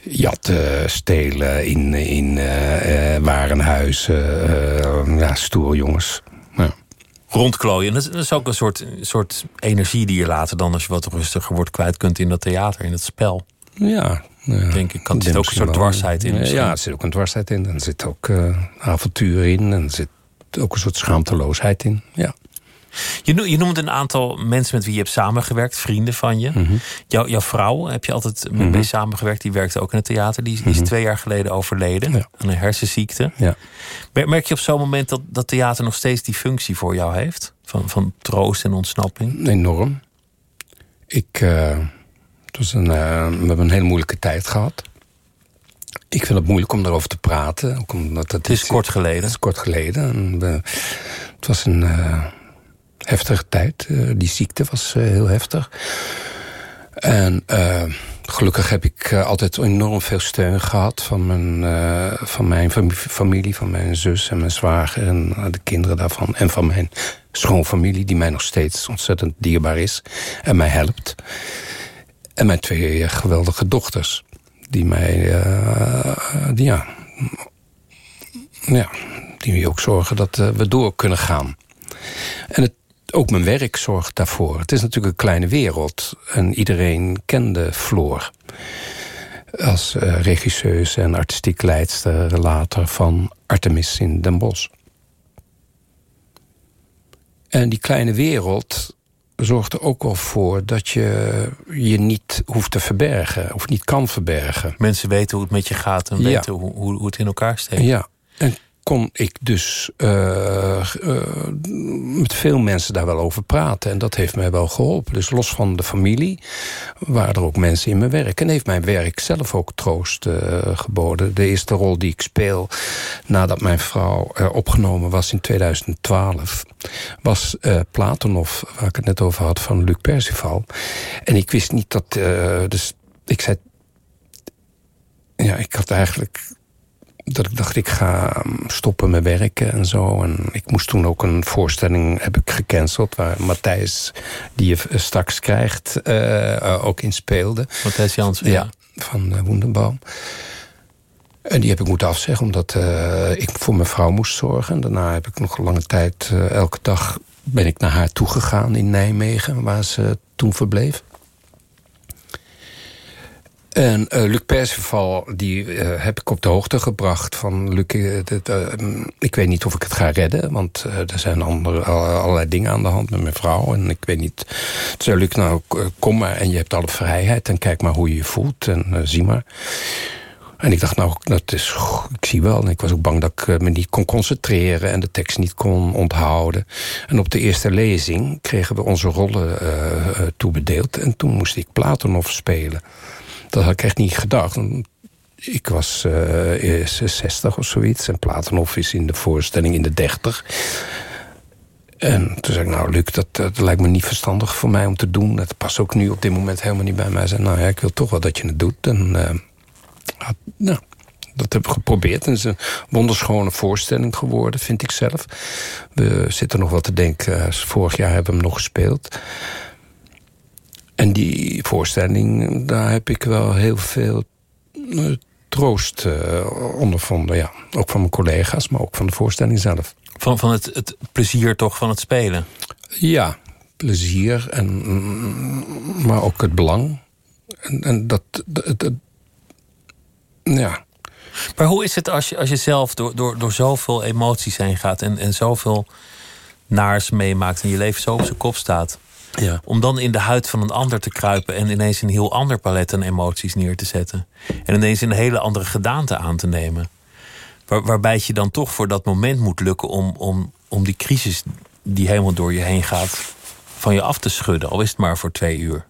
jatten, stelen in, in warenhuizen. ja, stoer jongens. Ja. Rondklooien. Dat is ook een soort, soort energie die je later dan... als je wat rustiger wordt kwijt kunt in dat theater, in het spel. Ja, ja, denk ik. Er zit ook een soort dwarsheid in. Misschien. Ja, er zit ook een dwarsheid in. Er zit ook uh, avontuur in. En er zit ook een soort schaamteloosheid in. Ja. Je, je noemt een aantal mensen met wie je hebt samengewerkt, vrienden van je. Mhm. Mm -hmm. Jou, jouw vrouw heb je altijd mee mm -hmm. samengewerkt. Die werkte ook in het theater. Die, die is mm -hmm. twee jaar geleden overleden ja. aan een hersenziekte. Ja. Merk je op zo'n moment dat, dat theater nog steeds die functie voor jou heeft? Van, van troost en ontsnapping? Enorm. Ik, uh, het was een, uh, we hebben een hele moeilijke tijd gehad. Ik vind het moeilijk om daarover te praten. Ook omdat het is kort geleden. Het is kort geleden. En het was een uh, heftige tijd. Uh, die ziekte was uh, heel heftig. En gelukkig heb ik altijd enorm veel steun gehad... van mijn, van mijn familie, van mijn zus en mijn zwager... en de kinderen daarvan. En van mijn schoonfamilie, die mij nog steeds ontzettend dierbaar is. En mij helpt. En mijn twee geweldige dochters. Die mij, die, ja, ja, die ook zorgen dat we door kunnen gaan. En het, ook mijn werk zorgt daarvoor. Het is natuurlijk een kleine wereld. En iedereen kende Floor. Als uh, regisseuse en artistiek leidster later van Artemis in Den Bosch. En die kleine wereld zorgt er ook wel voor dat je je niet hoeft te verbergen. Of niet kan verbergen. Mensen weten hoe het met je gaat en weten hoe, hoe, het in elkaar steekt. Ja, en kon ik dus uh, uh, met veel mensen daar wel over praten. En dat heeft mij wel geholpen. Dus los van de familie waren er ook mensen in mijn werk. En heeft mijn werk zelf ook troost uh, geboden. De eerste rol die ik speel nadat mijn vrouw opgenomen was in 2012... was Platonov, waar ik het net over had, van Luc Percival. En ik wist niet dat... dus ik zei... Ja, ik had eigenlijk dat ik dacht, ik ga stoppen met werken en zo. En ik moest toen ook een voorstelling heb ik gecanceld... waar Matthijs, die je straks krijgt, uh, ook in speelde. Matthijs Jansen, ja. Van uh, Woendenbaum. En die heb ik moeten afzeggen, omdat uh, ik voor mijn vrouw moest zorgen. En daarna heb ik nog een lange tijd, elke dag ben ik naar haar toegegaan in Nijmegen... waar ze toen verbleef. En uh, Luc Perceval, die uh, heb ik op de hoogte gebracht van... Luc, uh, ik weet niet of ik het ga redden... want er zijn andere, allerlei dingen aan de hand met mijn vrouw... en ik weet niet... Toen zei Luc, nou, kom maar en je hebt alle vrijheid... en kijk maar hoe je je voelt en zie maar. En ik dacht, nou, dat is, ik zie wel. En ik was ook bang dat ik me niet kon concentreren... en de tekst niet kon onthouden. En op de eerste lezing kregen we onze rollen toebedeeld... en toen moest ik Platonov spelen... Dat had ik echt niet gedacht. Ik was uh, 60 of zoiets. En Platonov is in de voorstelling in de 30. En toen zei ik, nou Luc, dat, dat, lijkt me niet verstandig voor mij om te doen. Dat past ook nu op dit moment helemaal niet bij mij. Zei, nou ja, ik wil toch wel dat je het doet. En uh, nou, dat heb ik geprobeerd. En het is een wonderschone voorstelling geworden, vind ik zelf. We zitten nog wat te denken. Eh, vorig jaar hebben we hem nog gespeeld. En die voorstelling, daar heb ik wel heel veel uh, troost uh, ondervonden. Ja. Ook van mijn collega's, maar ook van de voorstelling zelf. Van, van het, het plezier toch van het spelen? Ja, plezier, en, maar ook het belang. En, en dat, dat, dat, ja. Maar hoe is het als je, als je zelf door, door, door zoveel emoties heen gaat... en, en zoveel naars meemaakt en je leven zo op zijn kop staat... Ja. Om dan in de huid van een ander te kruipen en ineens een heel ander palet aan emoties neer te zetten. En ineens een hele andere gedaante aan te nemen. Waar, waarbij het je dan toch voor dat moment moet lukken om, om, om die crisis die helemaal door je heen gaat, van je af te schudden. Al is het maar voor twee uur.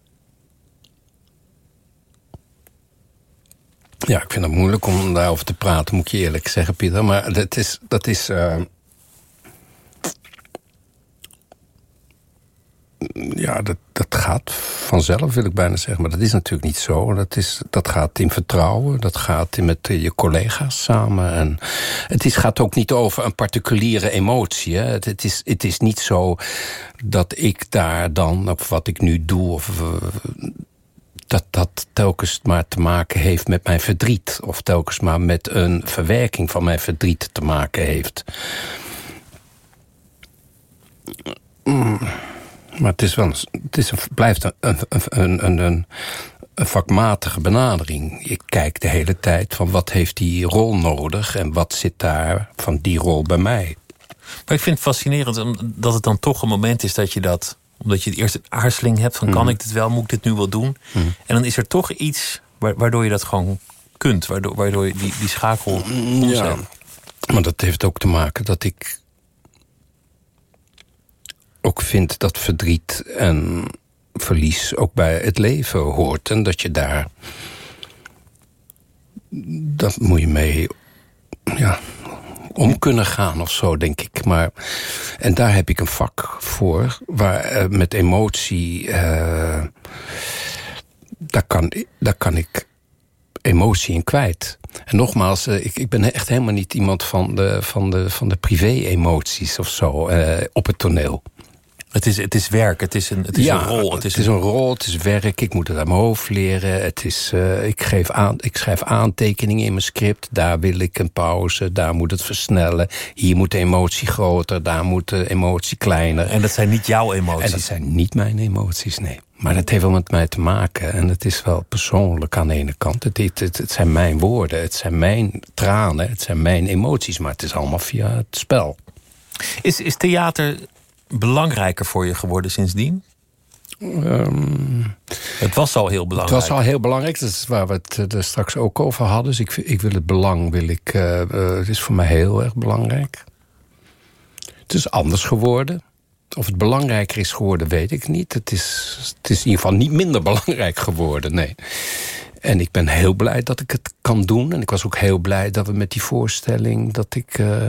Ja, ik vind het moeilijk om daarover te praten, moet je eerlijk zeggen, Pieter. Maar dat is. Dat is uh ja, dat, dat gaat vanzelf, wil ik bijna zeggen. Maar dat is natuurlijk niet zo. Dat, is, dat gaat in vertrouwen. Dat gaat in met je collega's samen. En het is, gaat ook niet over een particuliere emotie. Het, is, het is niet zo dat ik daar dan, of wat ik nu doe... Of, dat dat telkens maar te maken heeft met mijn verdriet. Of telkens maar met een verwerking van mijn verdriet te maken heeft. Mm. Maar het, is wel, het is een, blijft een, een, een, een, vakmatige benadering. Ik kijk de hele tijd van wat heeft die rol nodig... en wat zit daar van die rol bij mij. Maar ik vind het fascinerend dat het dan toch een moment is dat je dat... omdat je eerst een aarzeling hebt van kan mhm. ik dit wel, moet ik dit nu wel doen? Mhm. En dan is er toch iets waardoor je dat gewoon kunt. Waardoor, waardoor je die, die schakel omzet. Ja, maar dat heeft ook te maken dat ik ook vindt dat verdriet en verlies ook bij het leven hoort. En dat je daar... Dat moet je mee ja, om kunnen gaan of zo, denk ik. Maar, en daar heb ik een vak voor, waar uh, met emotie... Uh, daar, kan, daar kan ik emotie in kwijt. En nogmaals, uh, ik, ik ben echt helemaal niet iemand van de, van de, van de privé-emoties of zo op het toneel. Het is, het is werk, het is een, het is een rol. Het is, het is een, rol, het is werk. Ik moet het aan mijn hoofd leren. Het is, uh, ik, geef aan, ik schrijf aantekeningen in mijn script. Daar wil ik een pauze, daar moet het versnellen. Hier moet de emotie groter, daar moet de emotie kleiner. En dat zijn niet jouw emoties? En dat zijn niet mijn emoties, nee. Maar dat heeft wel met mij te maken. En het is wel persoonlijk aan de ene kant. Het, het, het, het, zijn mijn woorden, het zijn mijn tranen, het zijn mijn emoties. Maar het is allemaal via het spel. Is, is theater belangrijker voor je geworden sindsdien? Um, het was al heel belangrijk. Het was al heel belangrijk. Dat is waar we het er straks ook over hadden. Dus ik, ik wil het belang, wil ik, uh, uh, het is voor mij heel erg belangrijk. Het is anders geworden. Of het belangrijker is geworden, weet ik niet. Het is, het is in ieder geval niet minder belangrijk geworden, nee. En ik ben heel blij dat ik het kan doen. En ik was ook heel blij dat we met die voorstelling... dat ik uh,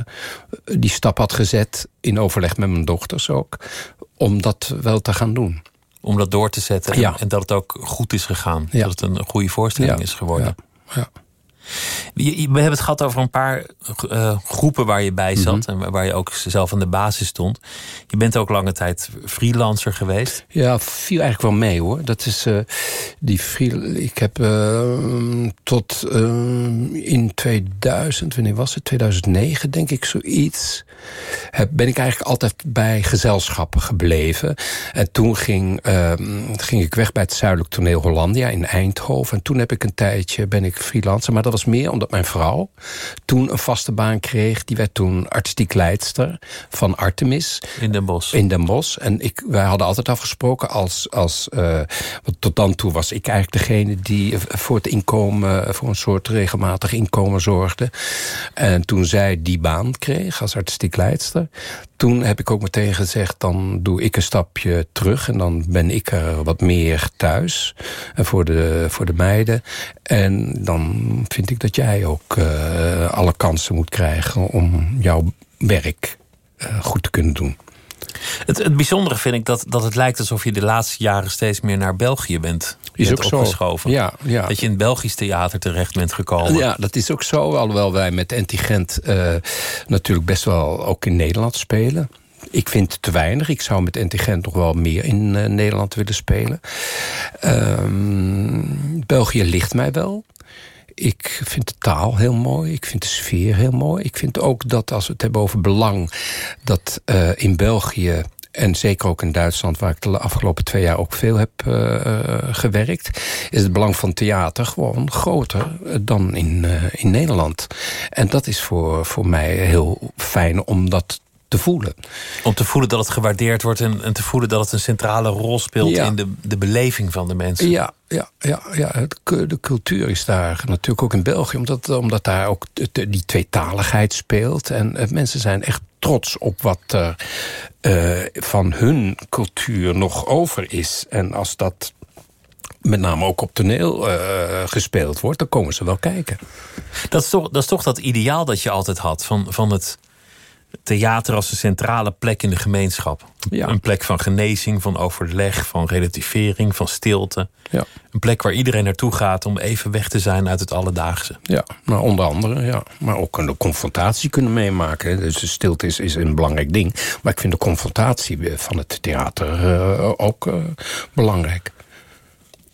die stap had gezet, in overleg met mijn dochters ook... om dat wel te gaan doen. Om dat door te zetten en, en dat het ook goed is gegaan. Ja. Dat het een goede voorstelling is geworden. ja. We hebben het gehad over een paar uh, groepen waar je bij zat mhm. en waar je ook zelf aan de basis stond. Je bent ook lange tijd freelancer geweest. Ja, viel eigenlijk wel mee hoor. Dat is uh, die free, Ik heb uh, tot in 2000, wanneer was het? 2009 denk ik zoiets. Heb, ben ik eigenlijk altijd bij gezelschappen gebleven. En toen ging, ging ik weg bij het Zuidelijk Toneel Hollandia in Eindhoven. En toen heb ik een tijdje ben ik freelancer, maar dat was meer omdat mijn vrouw toen een vaste baan kreeg. Die werd toen artistiek leidster van Artemis. In Den Bosch. In Den Bosch. En ik, wij hadden altijd afgesproken als... als uh, want tot dan toe was ik eigenlijk degene die voor het inkomen... voor een soort regelmatig inkomen zorgde. En toen zij die baan kreeg als artistiek leidster toen heb ik ook meteen gezegd, dan doe ik een stapje terug... en dan ben ik er wat meer thuis en voor, de, voor de meiden. En dan vind ik dat jij ook uh, alle kansen moet krijgen... om jouw werk uh, goed te kunnen doen. Het, het bijzondere vind ik dat, dat het lijkt alsof je de laatste jaren steeds meer naar België bent, is ook opgeschoven. Zo. Ja, ja. Dat je in het Belgisch theater terecht bent gekomen. Ja, dat is ook zo. Alhoewel wij met Antigent uh, natuurlijk best wel ook in Nederland spelen. Ik vind te weinig. Ik zou met Antigent nog wel meer in uh, Nederland willen spelen. Um, België ligt mij wel. Ik vind de taal heel mooi. Ik vind de sfeer heel mooi. Ik vind ook dat als we het hebben over belang... dat uh, in België en zeker ook in Duitsland, waar ik de afgelopen twee jaar ook veel heb uh, gewerkt... is het belang van theater gewoon groter dan in, in Nederland. En dat is voor, voor mij heel fijn om dat te voelen. Om te voelen dat het gewaardeerd wordt en, en te voelen dat het een centrale rol speelt in de, de beleving van de mensen. Ja, ja, ja, ja. de cultuur is daar natuurlijk ook in België, omdat, omdat daar ook die tweetaligheid speelt. En uh, mensen zijn echt trots op wat er uh, van hun cultuur nog over is. En als dat met name ook op toneel uh, gespeeld wordt, dan komen ze wel kijken. Dat is toch dat, is toch dat ideaal dat je altijd had van, van het theater als een centrale plek in de gemeenschap. Ja. Een plek van genezing, van overleg, van relativering, van stilte. Ja. Een plek waar iedereen naartoe gaat om even weg te zijn uit het alledaagse. Ja, maar onder andere, ja. Maar ook een confrontatie kunnen meemaken. Dus de stilte is, is een belangrijk ding. Maar ik vind de confrontatie van het theater uh, ook uh, belangrijk.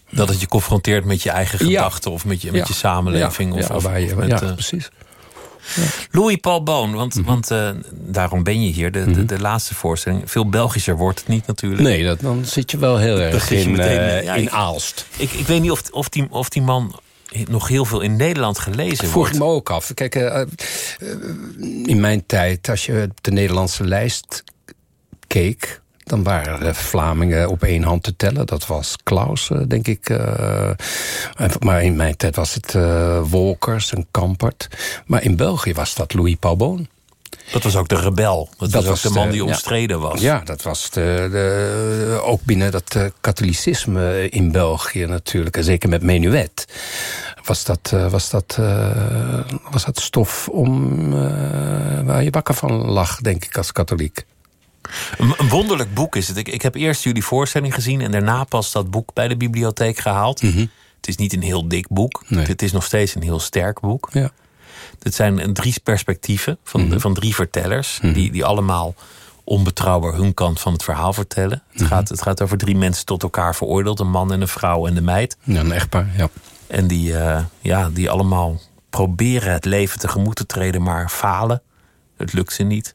Dat het je confronteert met je eigen gedachten of met je, met je samenleving. of, of, waar je, met, ja, uh, precies. Louis Paul Boon, want, mhm. want uh, daarom ben je hier. De, de, mhm. de, laatste voorstelling. Veel Belgischer wordt het niet natuurlijk. Nee, dat, dan zit je wel heel erg in, meteen, ja, in Aalst. Ik, ik weet niet of, of, die, of die man nog heel veel in Nederland gelezen wordt. Vroeg me ook af. Kijk, uh, in mijn tijd, als je de Nederlandse lijst keek dan waren de Vlamingen op één hand te tellen. Dat was Klaus, eh, denk ik. Uh, maar in mijn tijd was het uh, Wolkers en Kampert. Maar in België was dat Louis Paubon. Dat was ook de rebel. Dat, dat was ook de man die omstreden was. Ja, dat was de, de, ook binnen dat katholicisme in België natuurlijk. En zeker met Menuet. Was dat, was dat, was dat stof om, waar je wakker van lag, denk ik, als katholiek. Een, wonderlijk boek is het. Ik, ik heb eerst jullie voorstelling gezien en daarna pas dat boek bij de bibliotheek gehaald. Mhm. Het is niet een heel dik boek. Het is nog steeds een heel sterk boek. Ja. Het zijn drie perspectieven van, mhm. van drie vertellers, mhm. die, die allemaal onbetrouwbaar hun kant van het verhaal vertellen. Het, gaat, het gaat over drie mensen tot elkaar veroordeeld: een man en een vrouw en de meid. Ja, een echtpaar, ja. En die, eh, ja, die allemaal proberen het leven tegemoet te treden, maar falen. Het lukt ze niet.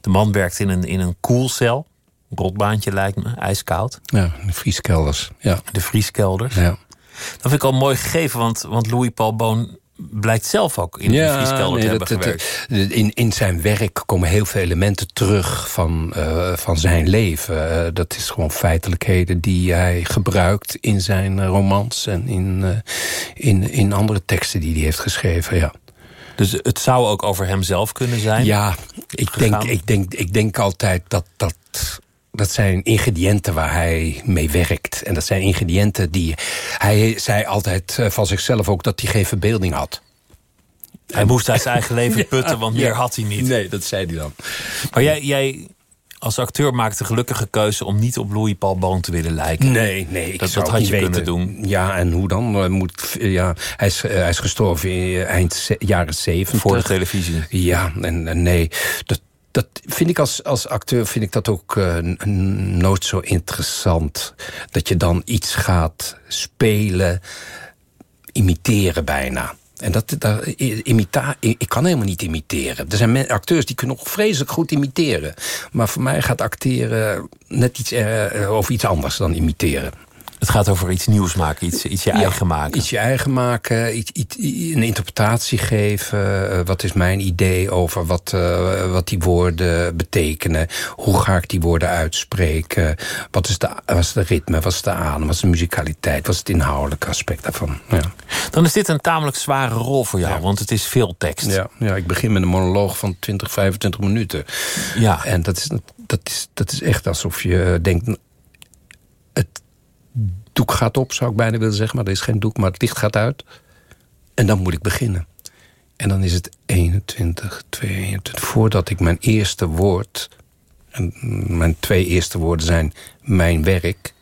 De man werkt in een, in een koelcel. Rotbaantje lijkt me, ijskoud. Ja, de vrieskelders. Ja, De vrieskelders. ja. Dat vind ik al mooi gegeven, want, want Louis Paul Boon blijkt zelf ook in de vrieskelder nee, te hebben dat- gewerkt. in, in zijn werk komen heel veel elementen terug van, eh, van zijn leven. Eh, dat is gewoon feitelijkheden die hij gebruikt in zijn romans... en in, eh, in, in andere teksten die hij heeft geschreven, ja. Dus het zou ook over hemzelf kunnen zijn. Ja, ik denk, ik, denk, ik denk altijd dat, dat dat zijn ingrediënten waar hij mee werkt. En dat zijn ingrediënten die... Hij zei altijd eh, van zichzelf ook dat hij geen verbeelding had. Hij moest uit zijn eigen leven putten, want meer had hij niet. Nee, dat zei hij dan. Maar jij, jij als acteur maakte de gelukkige keuze om niet op Louis Paul Boon te willen lijken. Nee, nee. Ik Dat- zou dat ook had niet je weten. kunnen doen. Ja, en hoe dan? Moet, ja, hij, is, eh, hij is gestorven in eh, eind jaren zeventig. Voor de televisie. Ja, en, en nee, dat, dat vind ik als, als acteur vind ik dat ook eh, nooit zo interessant. Dat je dan iets gaat spelen, imiteren bijna. En dat, imita, ik kan helemaal niet imiteren. Er zijn acteurs die kunnen nog vreselijk goed imiteren. Maar voor mij gaat acteren net iets eh, over iets anders dan imiteren. Het gaat over iets nieuws maken, iets, iets je Ja, eigen maken. Iets je eigen maken, iets, iets, een interpretatie geven. Eh, wat is mijn idee over wat, eh, wat die woorden betekenen? Hoe ga ik die woorden uitspreken? Wat is de, wat is de ritme? Wat is de adem? Wat is de muzikaliteit? Wat is het inhoudelijke aspect daarvan? Ja, Dan is dit een tamelijk zware rol voor jou, Ja. want het is veel tekst. ja, ja, ik begin met een monoloog van 20, 25 minuten. Ja. En dat is, dat is, dat is echt alsof je denkt... Het doek gaat op, zou ik bijna willen zeggen. Maar er is geen doek, maar het licht gaat uit. En dan moet ik beginnen. En dan is het 21, 22... Voordat ik mijn eerste woord... En mijn twee eerste woorden zijn mijn werk.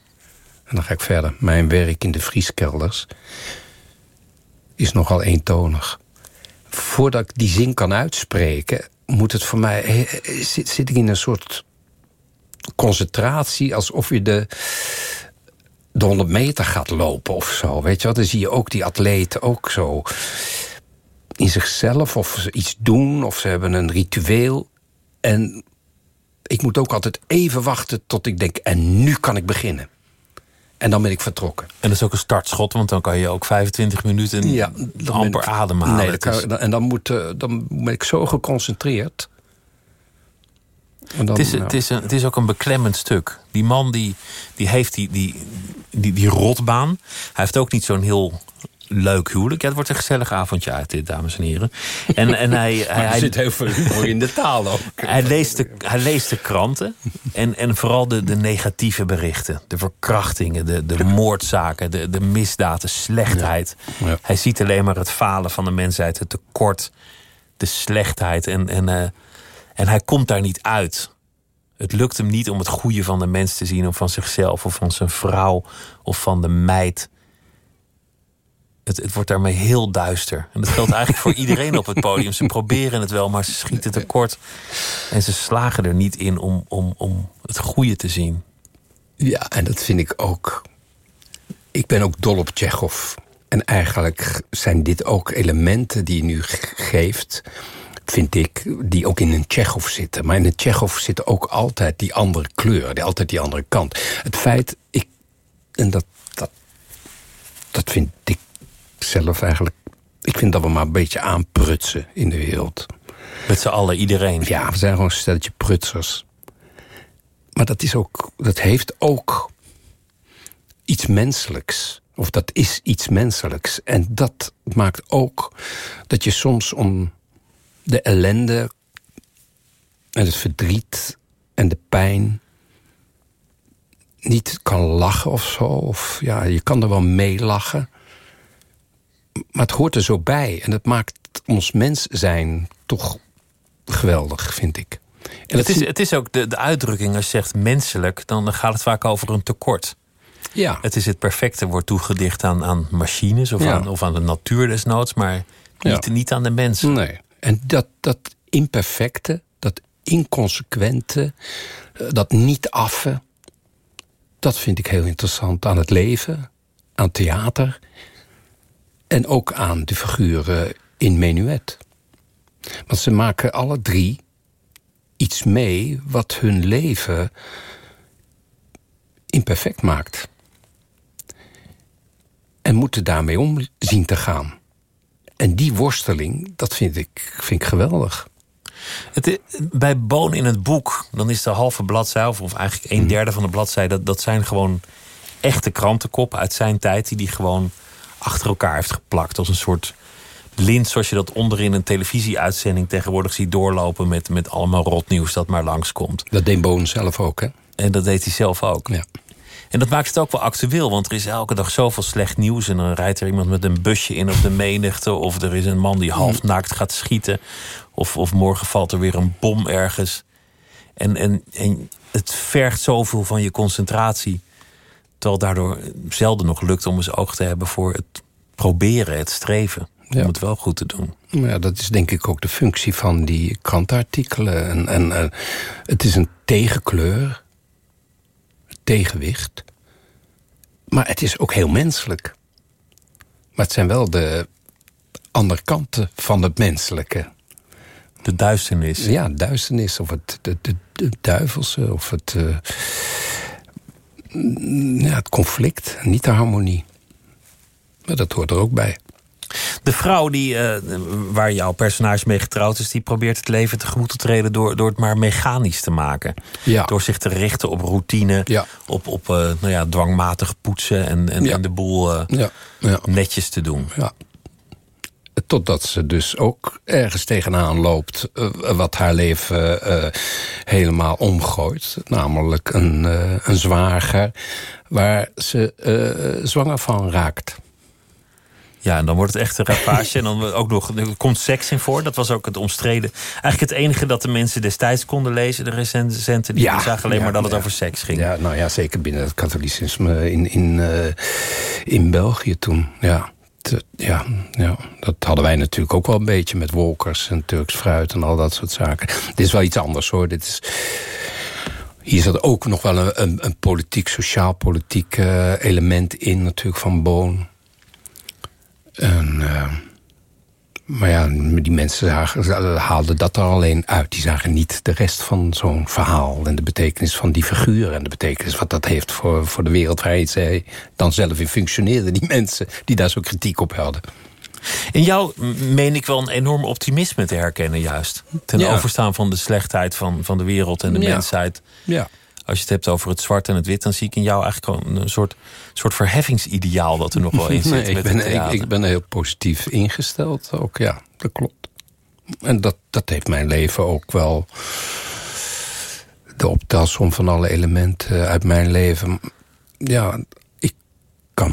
En dan ga ik verder. Mijn werk in de vrieskelders is nogal eentonig. Voordat ik die zin kan uitspreken, moet het voor mij. Zit, zit ik in een soort concentratie, alsof je de, de 100 meter gaat lopen of zo. Weet je wat? Dan zie je ook die atleten ook zo in zichzelf of ze iets doen of ze hebben een ritueel. En ik moet ook altijd even wachten tot ik denk: en nu kan ik beginnen. En dan ben ik vertrokken. En dat is ook een startschot, want dan kan je ook 25 minuten Ja, amper ik- ademhalen. Nee, kan- is- en dan, moet, eh, dan ben ik zo geconcentreerd. En dan, Het is, ja. het, is een, het is ook een beklemmend stuk. Die man die, die heeft die, die, die, die rotbaan. Hij heeft ook niet zo'n heel leuk huwelijk. Ja, het wordt een gezellig avondje uit dit, dames en heren. En, en hij, hij, hij, zit heel veel humor in de taal ook. hij, leest de, hij leest de kranten. En, en vooral de, de negatieve berichten. De verkrachtingen, de, de moordzaken, de, de misdaad, de slechtheid. Ja. Hij ziet alleen maar het falen van de mensheid, het tekort, de slechtheid. En, en, eh, en hij komt daar niet uit. Het lukt hem niet om het goede van de mens te zien, of van zichzelf, of van zijn vrouw, of van de meid. Het, het wordt daarmee heel duister. En dat geldt eigenlijk voor iedereen op het podium. Ze proberen het wel, maar ze schieten tekort. En ze slagen er niet in om, om, om het goede te zien. Ja, en dat vind ik ook. Ik ben ook dol op Tsjechov. En eigenlijk zijn dit ook elementen die je nu ge- geeft, vind ik, die ook in een Tsjechov zitten. Maar in een Tsjechov zit ook altijd die andere kleur, die, altijd die andere kant. Het feit, ik, en dat, dat, dat vind ik zelf eigenlijk. Ik vind dat we maar een beetje aanprutsen in de wereld. Met z'n allen, iedereen. Ja, we zijn gewoon een stelletje prutsers. Maar dat, is ook, dat heeft ook iets menselijks. Of dat is iets menselijks. En dat maakt ook dat je soms om de ellende en het verdriet en de pijn niet kan lachen of zo. Of ja, je kan er wel mee lachen. Maar het hoort er zo bij. En dat maakt ons mens zijn toch geweldig, vind ik. En Het is, het is ook de, de uitdrukking, als je zegt menselijk, dan gaat het vaak over een tekort. ja, Het is het perfecte, wordt toegedicht aan, aan machines of, Ja. aan, of aan de natuur desnoods, maar niet, Ja. niet aan de mens. nee. En dat, dat imperfecte, dat inconsequente, eh, dat niet affen. Dat vind ik heel interessant aan het leven, aan theater en ook aan de figuren in Menuet. Want ze maken alle drie iets mee wat hun leven imperfect maakt. En moeten daarmee om zien te gaan. En die worsteling, dat vind ik, vind ik geweldig. Het, bij Boon in het boek, dan is de halve bladzij, of, of eigenlijk een derde van de bladzij, dat, dat zijn gewoon echte krantenkoppen uit zijn tijd, die hij gewoon achter elkaar heeft geplakt. Als een soort lint, zoals je dat onderin een televisieuitzending tegenwoordig ziet doorlopen met, met allemaal rotnieuws dat maar langskomt. Dat deed Boon zelf ook, hè? En dat deed hij zelf ook. Ja. En dat maakt het ook wel actueel, want er is elke dag zoveel slecht nieuws. En dan rijdt er iemand met een busje in op de menigte. Of er is een man die half naakt gaat schieten. Of, of morgen valt er weer een bom ergens. En, en, en het vergt zoveel van je concentratie. Terwijl daardoor zelden nog lukt om eens oog te hebben voor het proberen, het streven. Ja. Om het wel goed te doen. Ja, dat is denk ik ook de functie van die krantenartikelen. En, en, en het is een tegenkleur, tegenwicht. Maar het is ook heel menselijk. Maar het zijn wel de andere kanten van het menselijke. De duisternis. Ja, duisternis of het de, de, de duivelse of het, eh, ja, het conflict, niet de harmonie. Maar dat hoort er ook bij. De vrouw die, eh, waar jouw personage mee getrouwd is, die probeert het leven tegemoet te treden door, door het maar mechanisch te maken. Ja. Door zich te richten op routine, Ja. op, op eh, nou ja, dwangmatig poetsen en, en, Ja. en de boel eh, Ja, ja. netjes te doen. Ja. Totdat ze dus ook ergens tegenaan loopt wat haar leven helemaal omgooit. Namelijk een, een zwager waar ze zwanger van raakt. Ja, en dan wordt het echt een ravage. en dan ook nog, er komt seks in voor. Dat was ook het omstreden. Eigenlijk het enige dat de mensen destijds konden lezen, de recensenten, die Ja, zagen alleen ja, maar dat het ja. over seks ging. Ja, nou ja, zeker binnen het katholicisme in, in, eh, in België toen. Ja. Ja, ja, dat hadden wij natuurlijk ook wel een beetje met wolkers en Turks fruit en al dat soort zaken. Dit is wel iets anders hoor. Dit is, hier zat ook nog wel een, een, een politiek, sociaal-politiek eh, element in, natuurlijk van Boon. En, eh, maar ja, die mensen zagen, haalden dat er alleen uit. Die zagen niet de rest van zo'n verhaal en de betekenis van die figuur en de betekenis wat dat heeft voor, voor de wereld waarin zij dan zelf in functioneerden. Die mensen die daar zo kritiek op hadden. In jou meen ik wel een enorm optimisme te herkennen, juist. Ten Ja. overstaan van de slechtheid van, van de wereld en de Ja. mensheid. Ja. Als je het hebt over het zwart en het wit, dan zie ik in jou eigenlijk gewoon een soort, soort verheffingsideaal dat er nog wel in zit. Nee, ik, met ben, ik ben heel positief ingesteld ook, ja, dat klopt. En dat, dat heeft mijn leven ook wel... de optelsom van alle elementen uit mijn leven... ja, ik kan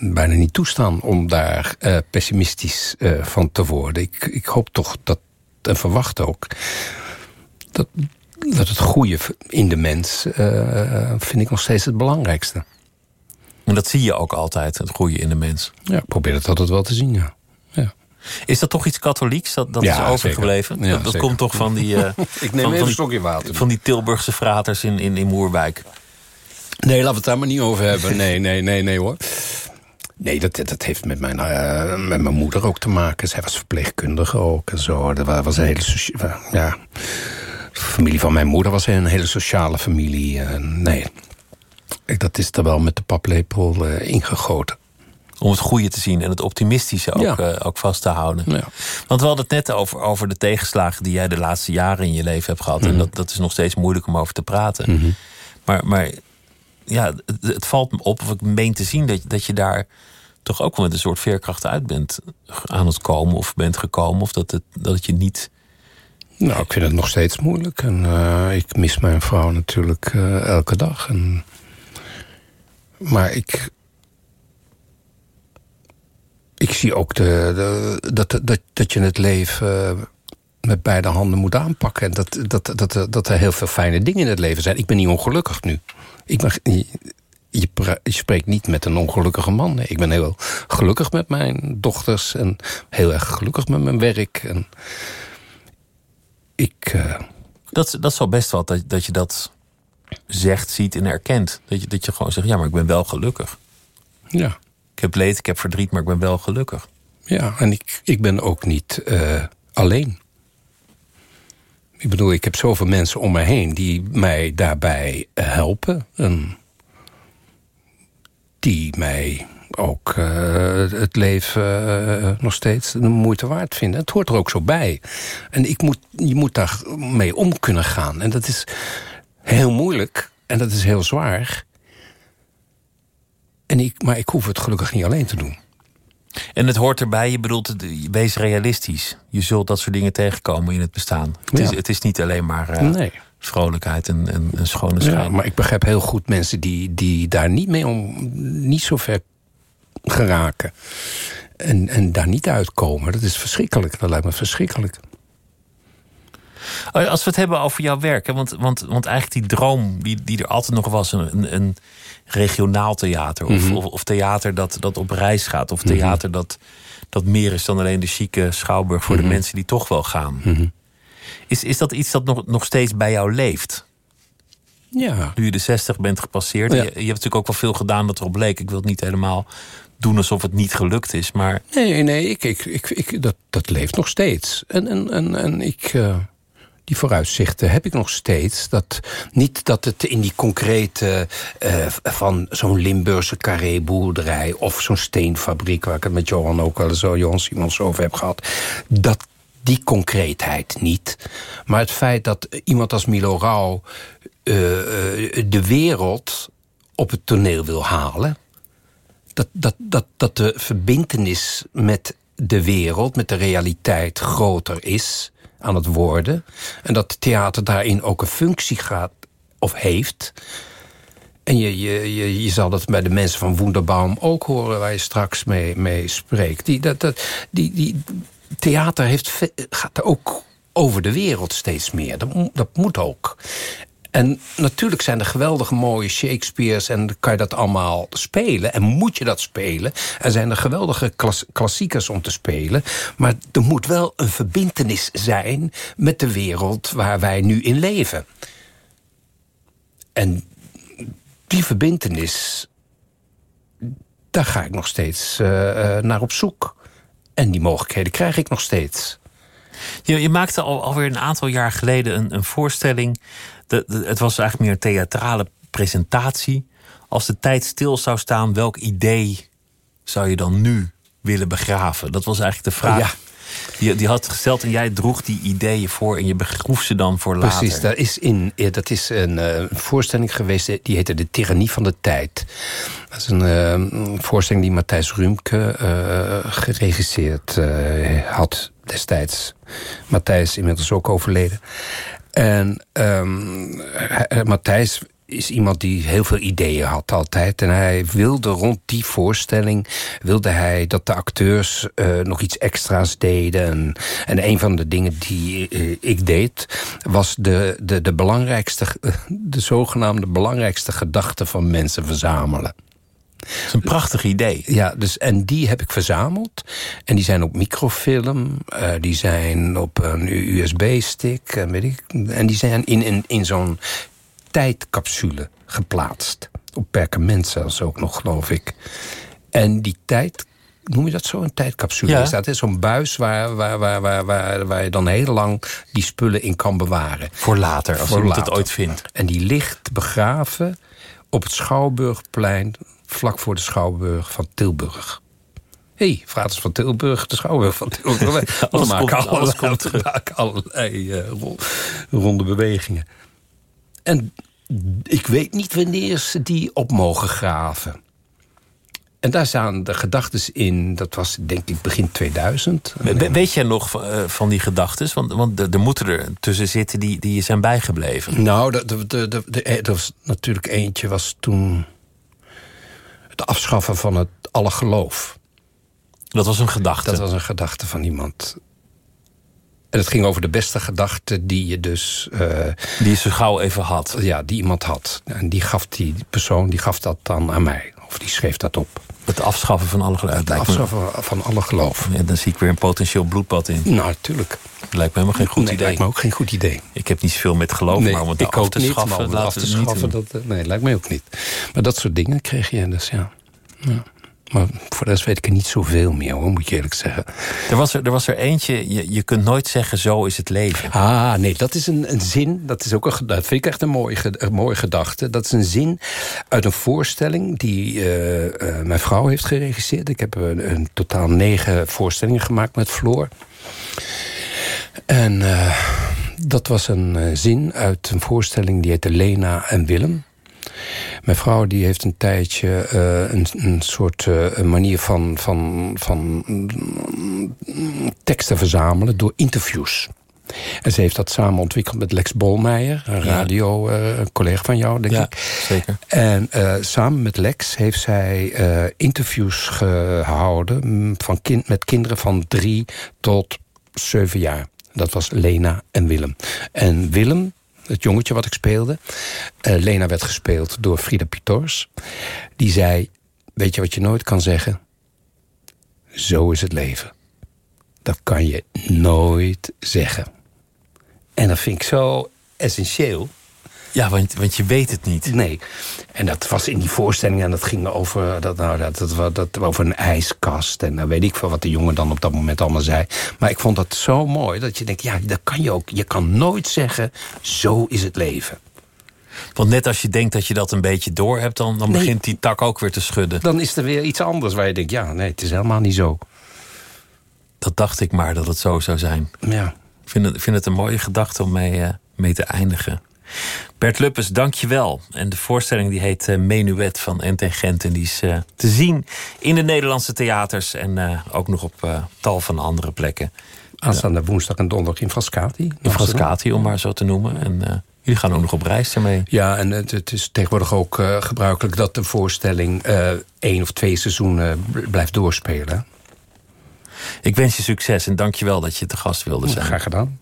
bijna niet toestaan om daar eh, pessimistisch eh, van te worden. Ik, ik hoop toch dat, en verwacht ook... dat, dat het goede in de mens eh, vind ik nog steeds het belangrijkste. En dat zie je ook altijd, het goede in de mens. Ja, ik probeer het altijd wel te zien, ja. ja. Is dat toch iets katholieks dat, dat Ja, is overgebleven? Ja, dat dat komt toch van die, eh, Ik van, neem even van, een slokje water. van die Tilburgse fraters in, in, in Moerbijk. Nee, laten we het daar maar niet over hebben. Nee, nee, nee, nee hoor. Nee, dat, dat heeft met mijn, eh, met mijn moeder ook te maken. Zij was verpleegkundige ook en zo. Dat wa- was een hele ja, de familie van mijn moeder was een hele sociale familie. Eh, nee, dat is er wel met de paplepel eh, ingegoten. Om het goede te zien en het optimistische ook, Ja. eh, ook vast te houden. Ja. Want we hadden het net over, over de tegenslagen die jij de laatste jaren in je leven hebt gehad. Mhm. En dat, dat is nog steeds moeilijk om over te praten. Maar, maar ja, het, het valt me op, of ik meen te zien, dat, dat je daar toch ook wel met een soort veerkracht uit bent aan het komen of bent gekomen. Of dat het, dat het je niet. Nou, ik vind het nog steeds moeilijk. En eh, ik mis mijn vrouw natuurlijk eh, elke dag. En, maar ik... Ik zie ook de, dat, dat, dat je het leven met beide handen moet aanpakken. En dat, dat, dat, dat er heel veel fijne dingen in het leven zijn. Ik ben niet ongelukkig nu. Ik ben, je, je je spreekt niet met een ongelukkige man. Ik ben heel gelukkig met mijn dochters. En heel erg gelukkig met mijn werk. En ik... eh, Dat, dat is wel best wat, dat, dat je dat zegt, ziet en erkent. Dat je, dat je gewoon zegt, ja, maar ik ben wel gelukkig. ja, Ik heb leed, ik heb verdriet, maar ik ben wel gelukkig. ja, en ik, ik ben ook niet eh, alleen. Ik bedoel, ik heb zoveel mensen om me heen die mij daarbij eh, helpen. En die mij ook eh, het leven eh, nog steeds de moeite waard vinden. Het hoort er ook zo bij. En ik moet, je moet daar mee om kunnen gaan. En dat is heel moeilijk en dat is heel zwaar. En ik, maar ik hoef het gelukkig niet alleen te doen. En het hoort erbij, je bedoelt, wees realistisch. Je zult dat soort dingen tegenkomen in het bestaan. Het, is, het is niet alleen maar eh, Nee. vrolijkheid en, en, en schone schijn. Ja, maar ik begrijp heel goed mensen die, die daar niet mee om, niet zo ver geraken. En, en daar niet uitkomen. Dat is verschrikkelijk. Dat lijkt me verschrikkelijk. Als we het hebben over jouw werk, hè, want, want, want eigenlijk die droom die, die er altijd nog was, een, een, regionaal theater. Of, Mhm. of, of theater dat, dat op reis gaat. Of theater dat, dat meer is dan alleen de chique schouwburg voor Mhm. de mensen die toch wel gaan. Is, is dat iets dat nog, nog steeds bij jou leeft? Ja. Nu je de 60 bent gepasseerd. Ja. Je, je hebt natuurlijk ook wel veel gedaan dat erop leek. Ik wil het niet helemaal doen alsof het niet gelukt is. Maar Nee, nee, ik, ik, ik, ik, dat, dat leeft nog steeds. En, en, en, en ik, eh, die vooruitzichten heb ik nog steeds. Dat, niet dat het in die concrete eh, van zo'n Limburgse carré-boerderij... of zo'n steenfabriek, waar ik het met Johan ook wel zo, Johan Simons over heb gehad... dat die concreetheid niet. Maar het feit dat iemand als Milo Rauw eh, eh, de wereld op het toneel wil halen dat, dat, dat, dat de verbintenis met de wereld, met de realiteit groter is aan het worden. En dat theater daarin ook een functie gaat of heeft. En je, je, je, je zal dat bij de mensen van Wunderbaum ook horen... waar je straks mee, mee spreekt. Die, dat, dat, die, die, theater heeft, gaat ook over de wereld steeds meer. Dat, dat moet ook. En natuurlijk zijn er geweldige mooie Shakespeare's... en kan je dat allemaal spelen. En moet je dat spelen. Er zijn er geweldige klas- klassiekers om te spelen. Maar er moet wel een verbintenis zijn... met de wereld waar wij nu in leven. En die verbintenis... daar ga ik nog steeds eh, eh, naar op zoek. En die mogelijkheden krijg ik nog steeds. Je, je maakte al, alweer een aantal jaar geleden een, een voorstelling. De, de- het was eigenlijk meer een theatrale presentatie. Als de tijd stil zou staan, welk idee zou je dan nu willen begraven? Dat was eigenlijk de vraag. Ja. Die, die had gesteld en jij droeg die ideeën voor en je begroef ze dan voor later. Precies, dat is, in, dat is een eh, voorstelling geweest, eh, die heette De Tyrannie van de Tijd. Dat is een eh, voorstelling die Matthijs Rumke geregisseerd had destijds. Matthijs inmiddels ook overleden. En eh, Matthijs is iemand die heel veel ideeën had altijd. En hij wilde rond die voorstelling... wilde hij dat de acteurs eh, nog iets extra's deden. En, en een van de dingen die eh, ik deed... was de, de, de belangrijkste... de zogenaamde belangrijkste gedachten van mensen verzamelen. Dat is een prachtig idee. Ja, dus, en die heb ik verzameld. En die zijn op microfilm, eh, die zijn op een USB-stick, en weet ik. En die zijn in, in, in zo'n tijdcapsule geplaatst. Op perkament zelfs ook nog, geloof ik. En die tijd, noem je dat zo? Een tijdcapsule Ja. is dat. Zo'n buis waar, waar, waar, waar, waar, waar je dan heel lang die spullen in kan bewaren. Voor later, als Voor iemand het ooit vindt. En die ligt begraven op het Schouwburgplein... vlak voor de Schouwburg van Tilburg. Hé, hey, Fraters van Tilburg, de Schouwburg van Tilburg. We Alles maken komt- alles allerlei- we maken allerlei eh, ro- ronde bewegingen. En ik weet niet wanneer ze die op mogen graven. En daar staan de gedachten in, dat was denk ik begin 2000. We- Weet jij nog van, eh, van die gedachten? Want, want er moeten er tussen zitten die, die zijn bijgebleven. Nou, er was natuurlijk eentje was toen het afschaffen van het alle geloof. Dat was een gedachte. Dat was een gedachte van iemand. En het ging over de beste gedachte die je dus, eh, Die je zo gauw even had. ja, die iemand had. En die gaf die persoon, die gaf dat dan aan mij. Of die schreef dat op. Het afschaffen van alle geloof. Het afschaffen van alle geloof. Ja, dan zie ik weer een potentieel bloedbad in. Nou, natuurlijk. Lijkt me helemaal geen goed nee, idee. lijkt me ook geen goed idee. Ik heb niet zoveel met geloof, nee, maar om het ik af te niet, schaffen... laten we het niet schaffen, doen. dat, eh, nee, lijkt mij ook niet. Maar dat soort dingen kreeg je dus, ja. ja. Maar voor de rest weet ik er niet zoveel meer, hoor, moet je eerlijk zeggen. Er was er, er was er eentje, je, je kunt nooit zeggen zo is het leven. Ah, nee, dat is een, een zin. Dat, is ook een, dat vind ik echt een mooie, een mooie gedachte. Dat is een zin uit een voorstelling die eh, eh, mijn vrouw heeft geregisseerd. Ik heb een, een totaal negen voorstellingen gemaakt met Floor. En eh, dat was een zin uit een voorstelling die heette Lena en Willem. Mijn vrouw die heeft een tijdje eh, een, een soort eh, manier van, van, van mm, teksten verzamelen door interviews. En ze heeft dat samen ontwikkeld met Lex Bolmeijer, een radio, eh, een collega van jou, denk Ja, ik. zeker. En samen met Lex heeft zij interviews gehouden mm, van kind, met kinderen van drie tot zeven jaar. Dat was Lena en Willem. En Willem, het jongetje wat ik speelde, eh, Lena werd gespeeld door Frida Pitors. Die zei: Weet je wat je nooit kan zeggen? Zo is het leven. Dat kan je nooit zeggen. En dat vind ik zo essentieel. Ja, want, want je weet het niet. Nee. En dat was in die voorstelling en dat ging over, dat, nou, dat, dat, dat, dat, over een ijskast. En dan weet ik veel wat de jongen dan op dat moment allemaal zei. Maar ik vond dat zo mooi dat je denkt, ja, dat kan je ook. Je kan nooit zeggen, zo is het leven. Want net als je denkt dat je dat een beetje door hebt, dan, dan Nee. begint die tak ook weer te schudden. Dan is er weer iets anders waar je denkt, ja, nee, het is helemaal niet zo. Dat dacht ik maar dat het zo zou zijn. Ja. Ik vind het, vind het een mooie gedachte om mee, eh, mee te eindigen. Bert Luppes, dank je wel. En de voorstelling die heet eh, Menuet van NT Gent. En die is eh, te zien in de Nederlandse theaters. En eh, ook nog op tal van andere plekken. Aanstaande woensdag en donderdag in Frascati. In Frascati, om maar zo te noemen. En jullie gaan ook nog op reis ermee. Ja, en het, het is tegenwoordig ook gebruikelijk dat de voorstelling één of twee seizoenen bl- blijft doorspelen. Ik wens je succes en dank je wel dat je te gast wilde zijn. Graag gedaan.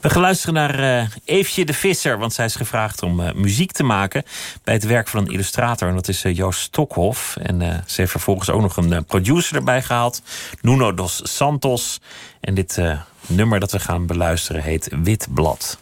We gaan luisteren naar eh Eefje de Visser, want zij is gevraagd om eh, muziek te maken bij het werk van een illustrator. En dat is eh, Joost Stokhoff. En ze heeft vervolgens ook nog een producer erbij gehaald, Nuno dos Santos. En dit nummer dat we gaan beluisteren heet Wit Blad.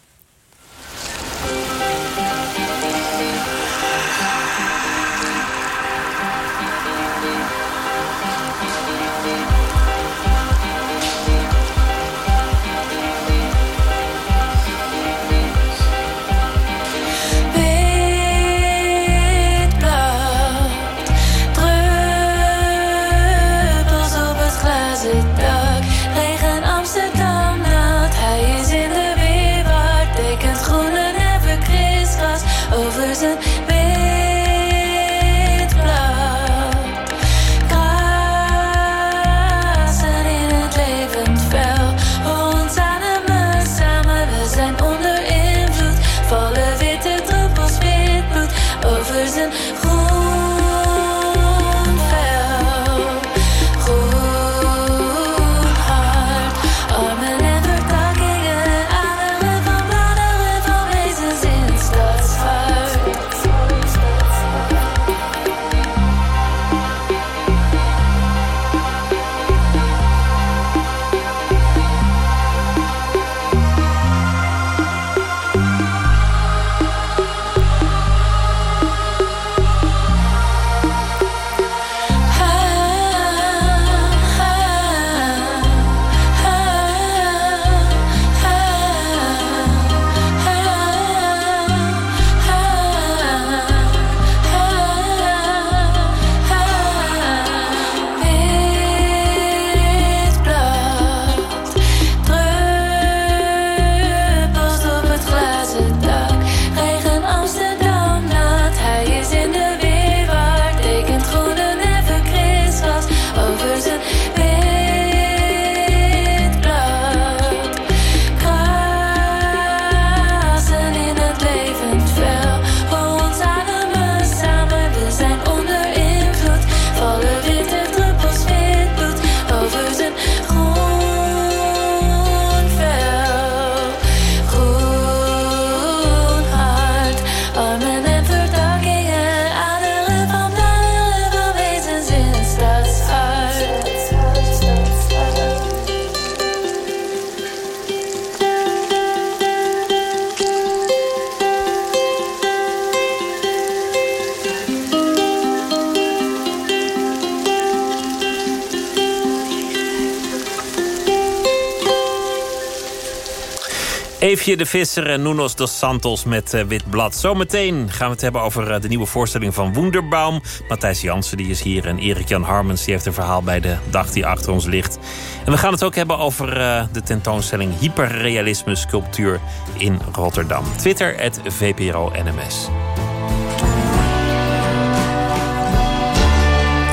De Visser en Nunos dos Santos met uh, Wit Blad. Zometeen gaan we het hebben over uh, de nieuwe voorstelling van Wonderbaum. Matthijs Jansen die is hier en Erik-Jan Harmens die heeft een verhaal bij de dag die achter ons ligt. En we gaan het ook hebben over uh, de tentoonstelling Hyperrealisme Sculptuur in Rotterdam. Twitter, het VPRO NMS.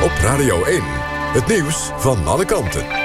Op Radio 1, het nieuws van alle kanten.